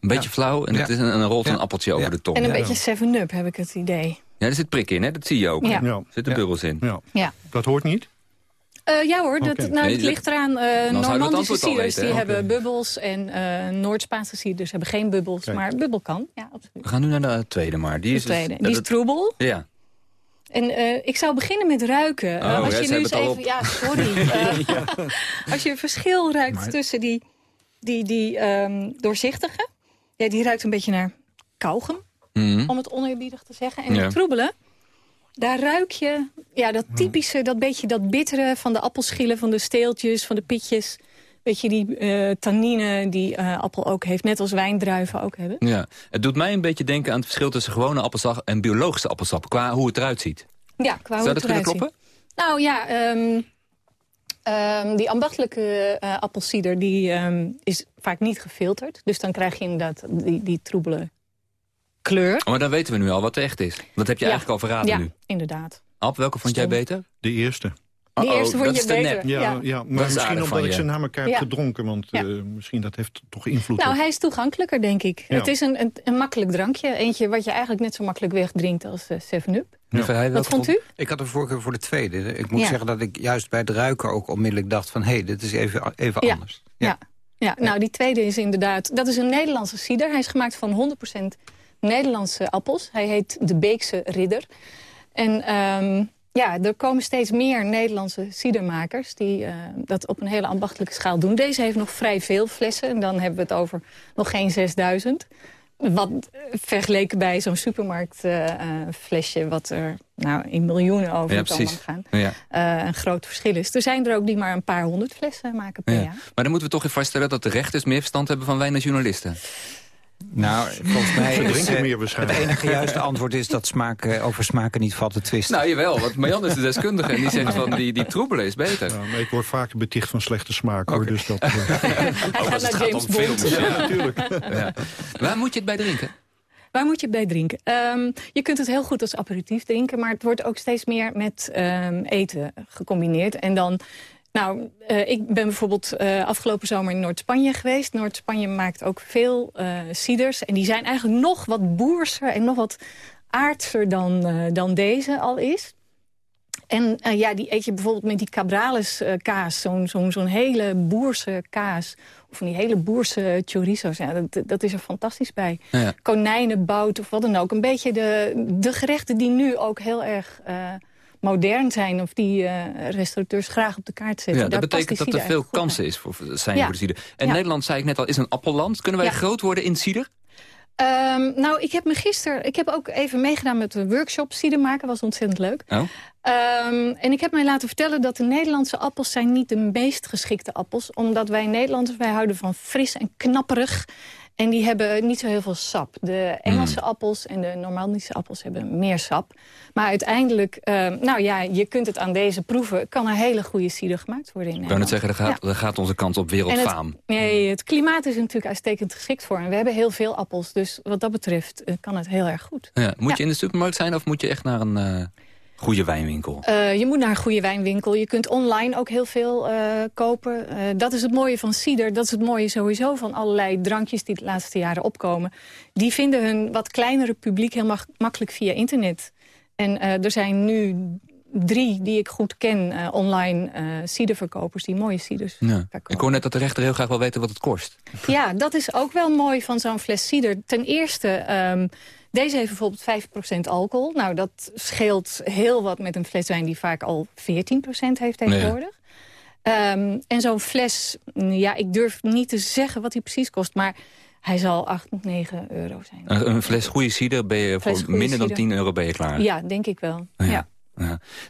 Een beetje ja. flauw en ja. het is een, een rolt een appeltje over de tong. En een beetje 7-up heb ik het idee. Ja, er zit prik in, hè? dat zie je ook. Ja. Er zitten bubbels in. Ja. Ja. Dat hoort niet? Uh, ja hoor, dat, okay. nou, het ligt eraan. Uh, Normandische ciders die okay. hebben bubbels en uh, Noord-Spaanse ciders hebben geen bubbels. Maar bubbel kan, ja, absoluut. We gaan nu naar de tweede maar. Die de is, tweede. Dus, die is troebel. Ja. En uh, ik zou beginnen met ruiken. Oh, als je nu eens even, ja, sorry. ja. Als je een verschil ruikt maar... tussen die, die, die um, doorzichtige, ja, die ruikt een beetje naar kauwgom, mm -hmm. om het oneerbiedig te zeggen. En ja. de troebelen, daar ruik je ja, dat typische, dat beetje dat bittere van de appelschillen, van de steeltjes, van de pietjes. Weet je, die uh, tannine die uh, appel ook heeft. Net als wijndruiven ook hebben. Ja, het doet mij een beetje denken aan het verschil tussen gewone appelsap en biologische appelsap. Qua hoe het eruit ziet. Ja, qua Zou hoe dat het kunnen eruit kloppen? Ziet. Nou ja, um, um, die ambachtelijke uh, appelsieder die um, is vaak niet gefilterd. Dus dan krijg je inderdaad die, die troebele kleur. Oh, maar dan weten we nu al wat er echt is. Dat heb je ja. eigenlijk al verraden ja, nu. inderdaad. Ab, welke vond Stom. jij beter? De eerste. Die oh, eerste vond dat je is de beter. nep. Ja, ja. ja maar misschien omdat ik ze na elkaar heb ja. gedronken. Want ja. uh, misschien dat heeft toch invloed Nou, op. hij is toegankelijker, denk ik. Ja. Het is een, een, een, makkelijk drankje. Eentje wat je eigenlijk net zo makkelijk wegdrinkt als uh, 7-Up. Ja. Wat vond u? Ik had de voorkeur voor de tweede. Ik moet Ja. zeggen dat ik juist bij het ruiken ook onmiddellijk dacht van... hé, hey, dit is even, even Ja. anders. Ja. Ja, nou die tweede is inderdaad... Dat is een Nederlandse cider. Hij is gemaakt van 100% Nederlandse appels. Hij heet de Beekse Ridder. En um, ja, er komen steeds meer Nederlandse cidermakers... die uh, dat op een hele ambachtelijke schaal doen. Deze heeft nog vrij veel flessen. En dan hebben we het over nog geen 6000. Wat uh, vergeleken bij zo'n supermarktflesje... Uh, wat er nou, in miljoenen over Ja, het allemaal gaan... Ja. Uh, een groot verschil is. Er zijn er ook die maar een paar honderd flessen maken per Ja. jaar. Maar dan moeten we toch even vaststellen dat de rechters meer verstand hebben van wij dan journalisten. Nou, volgens mij is, drinken eh, meer het enige juiste antwoord is dat smaak, eh, over smaken niet valt te twisten. Nou, jawel, want Marjan is de deskundige en die zegt van die, die troebelen is beter. Ja, maar ik word vaker beticht van slechte smaak, hoor. Dus dat, uh... Hij gaat naar James Bond. ja, natuurlijk. Ja. Waar moet je het bij drinken? Waar moet je het bij drinken? Um, je kunt het heel goed als aperitief drinken... maar het wordt ook steeds meer met um, eten gecombineerd. En dan... Nou, uh, ik ben bijvoorbeeld uh, afgelopen zomer in Noord-Spanje geweest. Noord-Spanje maakt ook veel uh, ciders. En die zijn eigenlijk nog wat boerser en nog wat aardser dan, dan deze al is. En uh, ja, die eet je bijvoorbeeld met die cabrales uh, kaas. Zo'n zo'n zo'n hele boerse kaas. Of van die hele boerse chorizo's. Ja, dat, dat is er fantastisch bij. Ja. Konijnenbout of wat dan ook. Een beetje de, de gerechten die nu ook heel erg uh, modern zijn... of die eh, restaurateurs graag op de kaart zetten. Ja, dat Daar betekent dat er veel kansen is voor zijn Ja. voor de cider. En Ja. Nederland, zei ik net al, is een appelland. Kunnen wij groot worden in cider? Ehm, nou, ik heb me gisteren... Ik heb ook even meegedaan met de workshop cider maken. was ontzettend leuk. Oh. Ehm, en ik heb mij laten vertellen dat de Nederlandse appels... zijn niet de meest geschikte appels. Omdat wij Nederlanders, wij houden van fris en knapperig. En die hebben niet zo heel veel sap. De Engelse appels en de Normandische appels hebben meer sap. Maar uiteindelijk, ehm, nou ja, je kunt het aan deze proeven... kan er hele goede cider gemaakt worden in Ik wou net Nederland. zeggen, daar gaat, gaat onze kant op wereldfaam. het, nee, het klimaat is er natuurlijk uitstekend geschikt voor. En we hebben heel veel appels, dus wat dat betreft eh, kan het heel erg goed. Ja, moet Ja. je in de supermarkt zijn of moet je echt naar een eh, goede wijnwinkel? Eh, je moet naar een goede wijnwinkel. Je kunt online ook heel veel eh, kopen. Eh, dat is het mooie van cider. Dat is het mooie sowieso van allerlei drankjes die de laatste jaren opkomen. Die vinden hun wat kleinere publiek heel mak- makkelijk via internet. En er zijn nu drie die ik goed ken eh, online eh ciderverkopers die mooie ciders Ja. Ik hoor net dat de rechter heel graag wil weten wat het kost. Ja, dat is ook wel mooi van zo'n fles cider. Ten eerste, ehm, deze heeft bijvoorbeeld 5% alcohol. Nou, dat scheelt heel wat met een fles wijn die vaak al 14% heeft tegenwoordig. Ehm, en zo'n fles, ja, ik durf niet te zeggen wat die precies kost... maar hij zal 8, 9 euro zijn. Een, fles goede cider ben je voor minder dan cider. 10 euro ben je klaar. Ja, denk ik wel. Ja. Ja.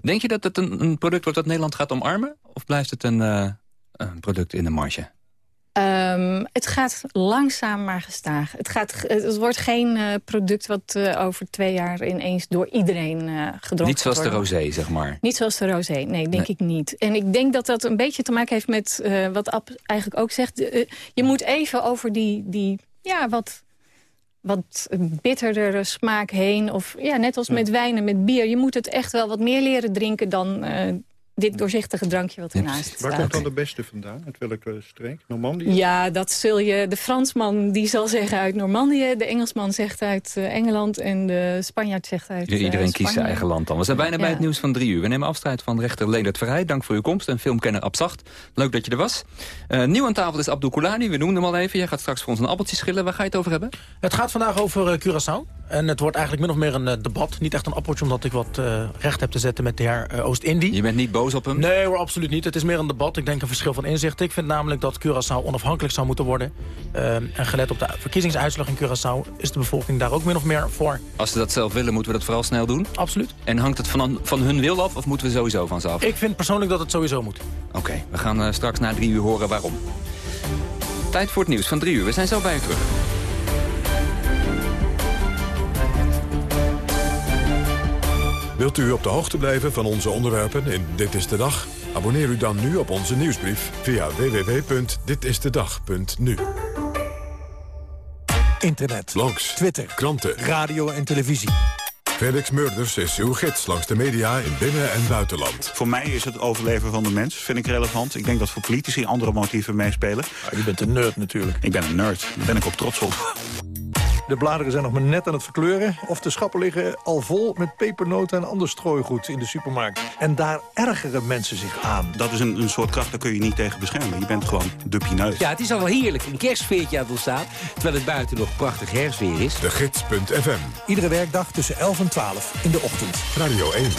Denk je dat het een, een product wordt dat Nederland gaat omarmen? Of blijft het een, eh, een product in de marge? Ehm, het gaat langzaam maar gestaag. Het, gaat, het wordt geen eh, product wat eh, over twee jaar ineens door iedereen eh gedronken Niet zoals de rosé, zeg maar. Niet zoals de rosé, nee, denk Nee. ik niet. En ik denk dat dat een beetje te maken heeft met wat Ab eigenlijk ook zegt. Je moet even over die, die ja, wat, wat bitterdere smaak heen. Of ja, net als met wijn en met bier. Je moet het echt wel wat meer leren drinken dan eh, dit doorzichtige drankje wat ernaast Waar staat. komt dan de beste vandaan? Uit welke streek? Normandië? Ja, dat zul je. De Fransman die zal zeggen uit Normandië. De Engelsman zegt uit eh, Engeland. En de Spanjaard zegt uit eh, Iedereen kiest zijn eigen land dan. We zijn bijna bij Ja. het nieuws van drie uur. We nemen afscheid van rechter Leendert Verheij. Dank voor uw komst. En filmkenner Abzacht. Leuk dat je er was. Eh, nieuw aan tafel is Abdul Koulani. We noemden hem al even. Jij gaat straks voor ons een appeltje schillen. Waar ga je het over hebben? Het gaat vandaag over eh, Curaçao. En het wordt eigenlijk min of meer een eh, debat. Niet echt een appeltje, omdat ik wat eh, recht heb te zetten met de heer eh, Oost-Indie. Je bent niet boos op hem? Nee hoor, absoluut niet. Het is meer een debat. Ik denk een verschil van inzicht. Ik vind namelijk dat Curaçao onafhankelijk zou moeten worden. En gelet op de verkiezingsuitslag in Curaçao... is de bevolking daar ook min of meer voor. Als ze dat zelf willen, moeten we dat vooral snel doen? Absoluut. En hangt het van, van hun wil af of moeten we sowieso van ze af? Ik vind persoonlijk dat het sowieso moet. Oké, we gaan straks na drie uur horen waarom. Tijd voor het nieuws van drie uur. We zijn zo bij u terug. Wilt u op de hoogte blijven van onze onderwerpen in Dit is de Dag? Abonneer u dan nu op onze nieuwsbrief via www.ditistedag.nu. Internet, Blogs, Twitter, kranten. radio en televisie. Felix Murders is uw gids langs de media in binnen- en buitenland. Voor mij is het overleven van de mens, vind ik relevant. Ik denk dat voor politici andere motieven meespelen. je bent een nerd natuurlijk. Ik ben een nerd, daar ben ik ook trots op. De bladeren zijn nog maar net aan het verkleuren. Of de schappen liggen al vol met pepernoten en ander strooigoed in de supermarkt. En daar ergeren mensen zich aan. Dat is een, een soort kracht, daar kun je niet tegen beschermen. Je bent gewoon de pineut. Ja, het is al wel heerlijk. Een kerstfeertje aan het ontstaan. Terwijl het buiten nog prachtig herfstweer is. De Gids.fm. Iedere werkdag tussen 11 en 12 in de ochtend. Radio 1.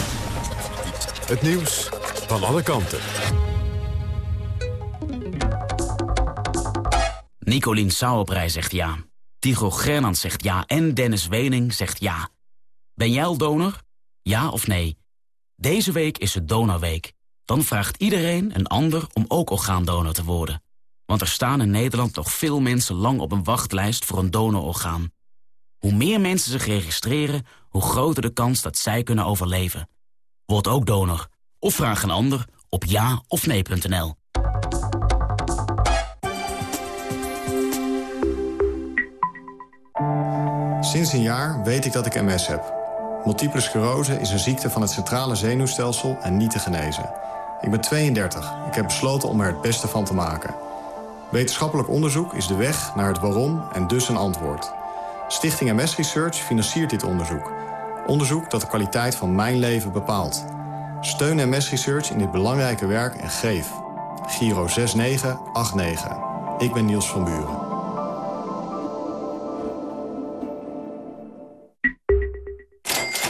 Het nieuws van alle kanten. Nicolien Sauerbrei zegt ja. Tycho Gernand zegt ja. En Dennis Wening zegt ja. Ben jij al donor? Ja of nee? Deze week is het Donorweek. Dan vraagt iedereen een ander om ook orgaandonor te worden. Want er staan in Nederland nog veel mensen lang op een wachtlijst voor een donororgaan. Hoe meer mensen zich registreren, hoe groter de kans dat zij kunnen overleven. Word ook donor. Of vraag een ander op ja of nee.nl. Sinds een jaar weet ik dat ik MS heb. Multiple sclerose is een ziekte van het centrale zenuwstelsel en niet te genezen. Ik ben 32. Ik heb besloten om er het beste van te maken. Wetenschappelijk onderzoek is de weg naar het waarom en dus een antwoord. Stichting MS Research financiert dit onderzoek. Onderzoek dat de kwaliteit van mijn leven bepaalt. Steun MS Research in dit belangrijke werk en geef. Giro 6989. Ik ben Niels van Buren.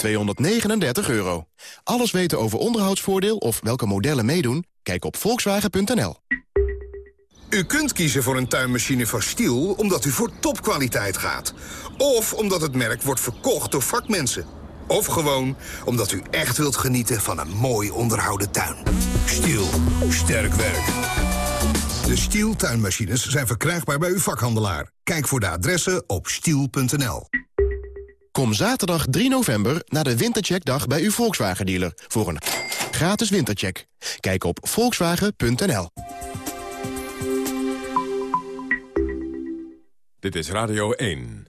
239 euro. Alles weten over onderhoudsvoordeel of welke modellen meedoen? Kijk op volkswagen.nl. U kunt kiezen voor een tuinmachine van Stiel omdat u voor topkwaliteit gaat. Of omdat het merk wordt verkocht door vakmensen. Of gewoon omdat u echt wilt genieten van een mooi onderhouden tuin. Stiel. Sterk werk. De Stiel tuinmachines zijn verkrijgbaar bij uw vakhandelaar. Kijk voor de adressen op stiel.nl. Kom zaterdag 3 november naar de Wintercheckdag bij uw Volkswagen-dealer... voor een gratis wintercheck. Kijk op volkswagen.nl. Dit is Radio 1.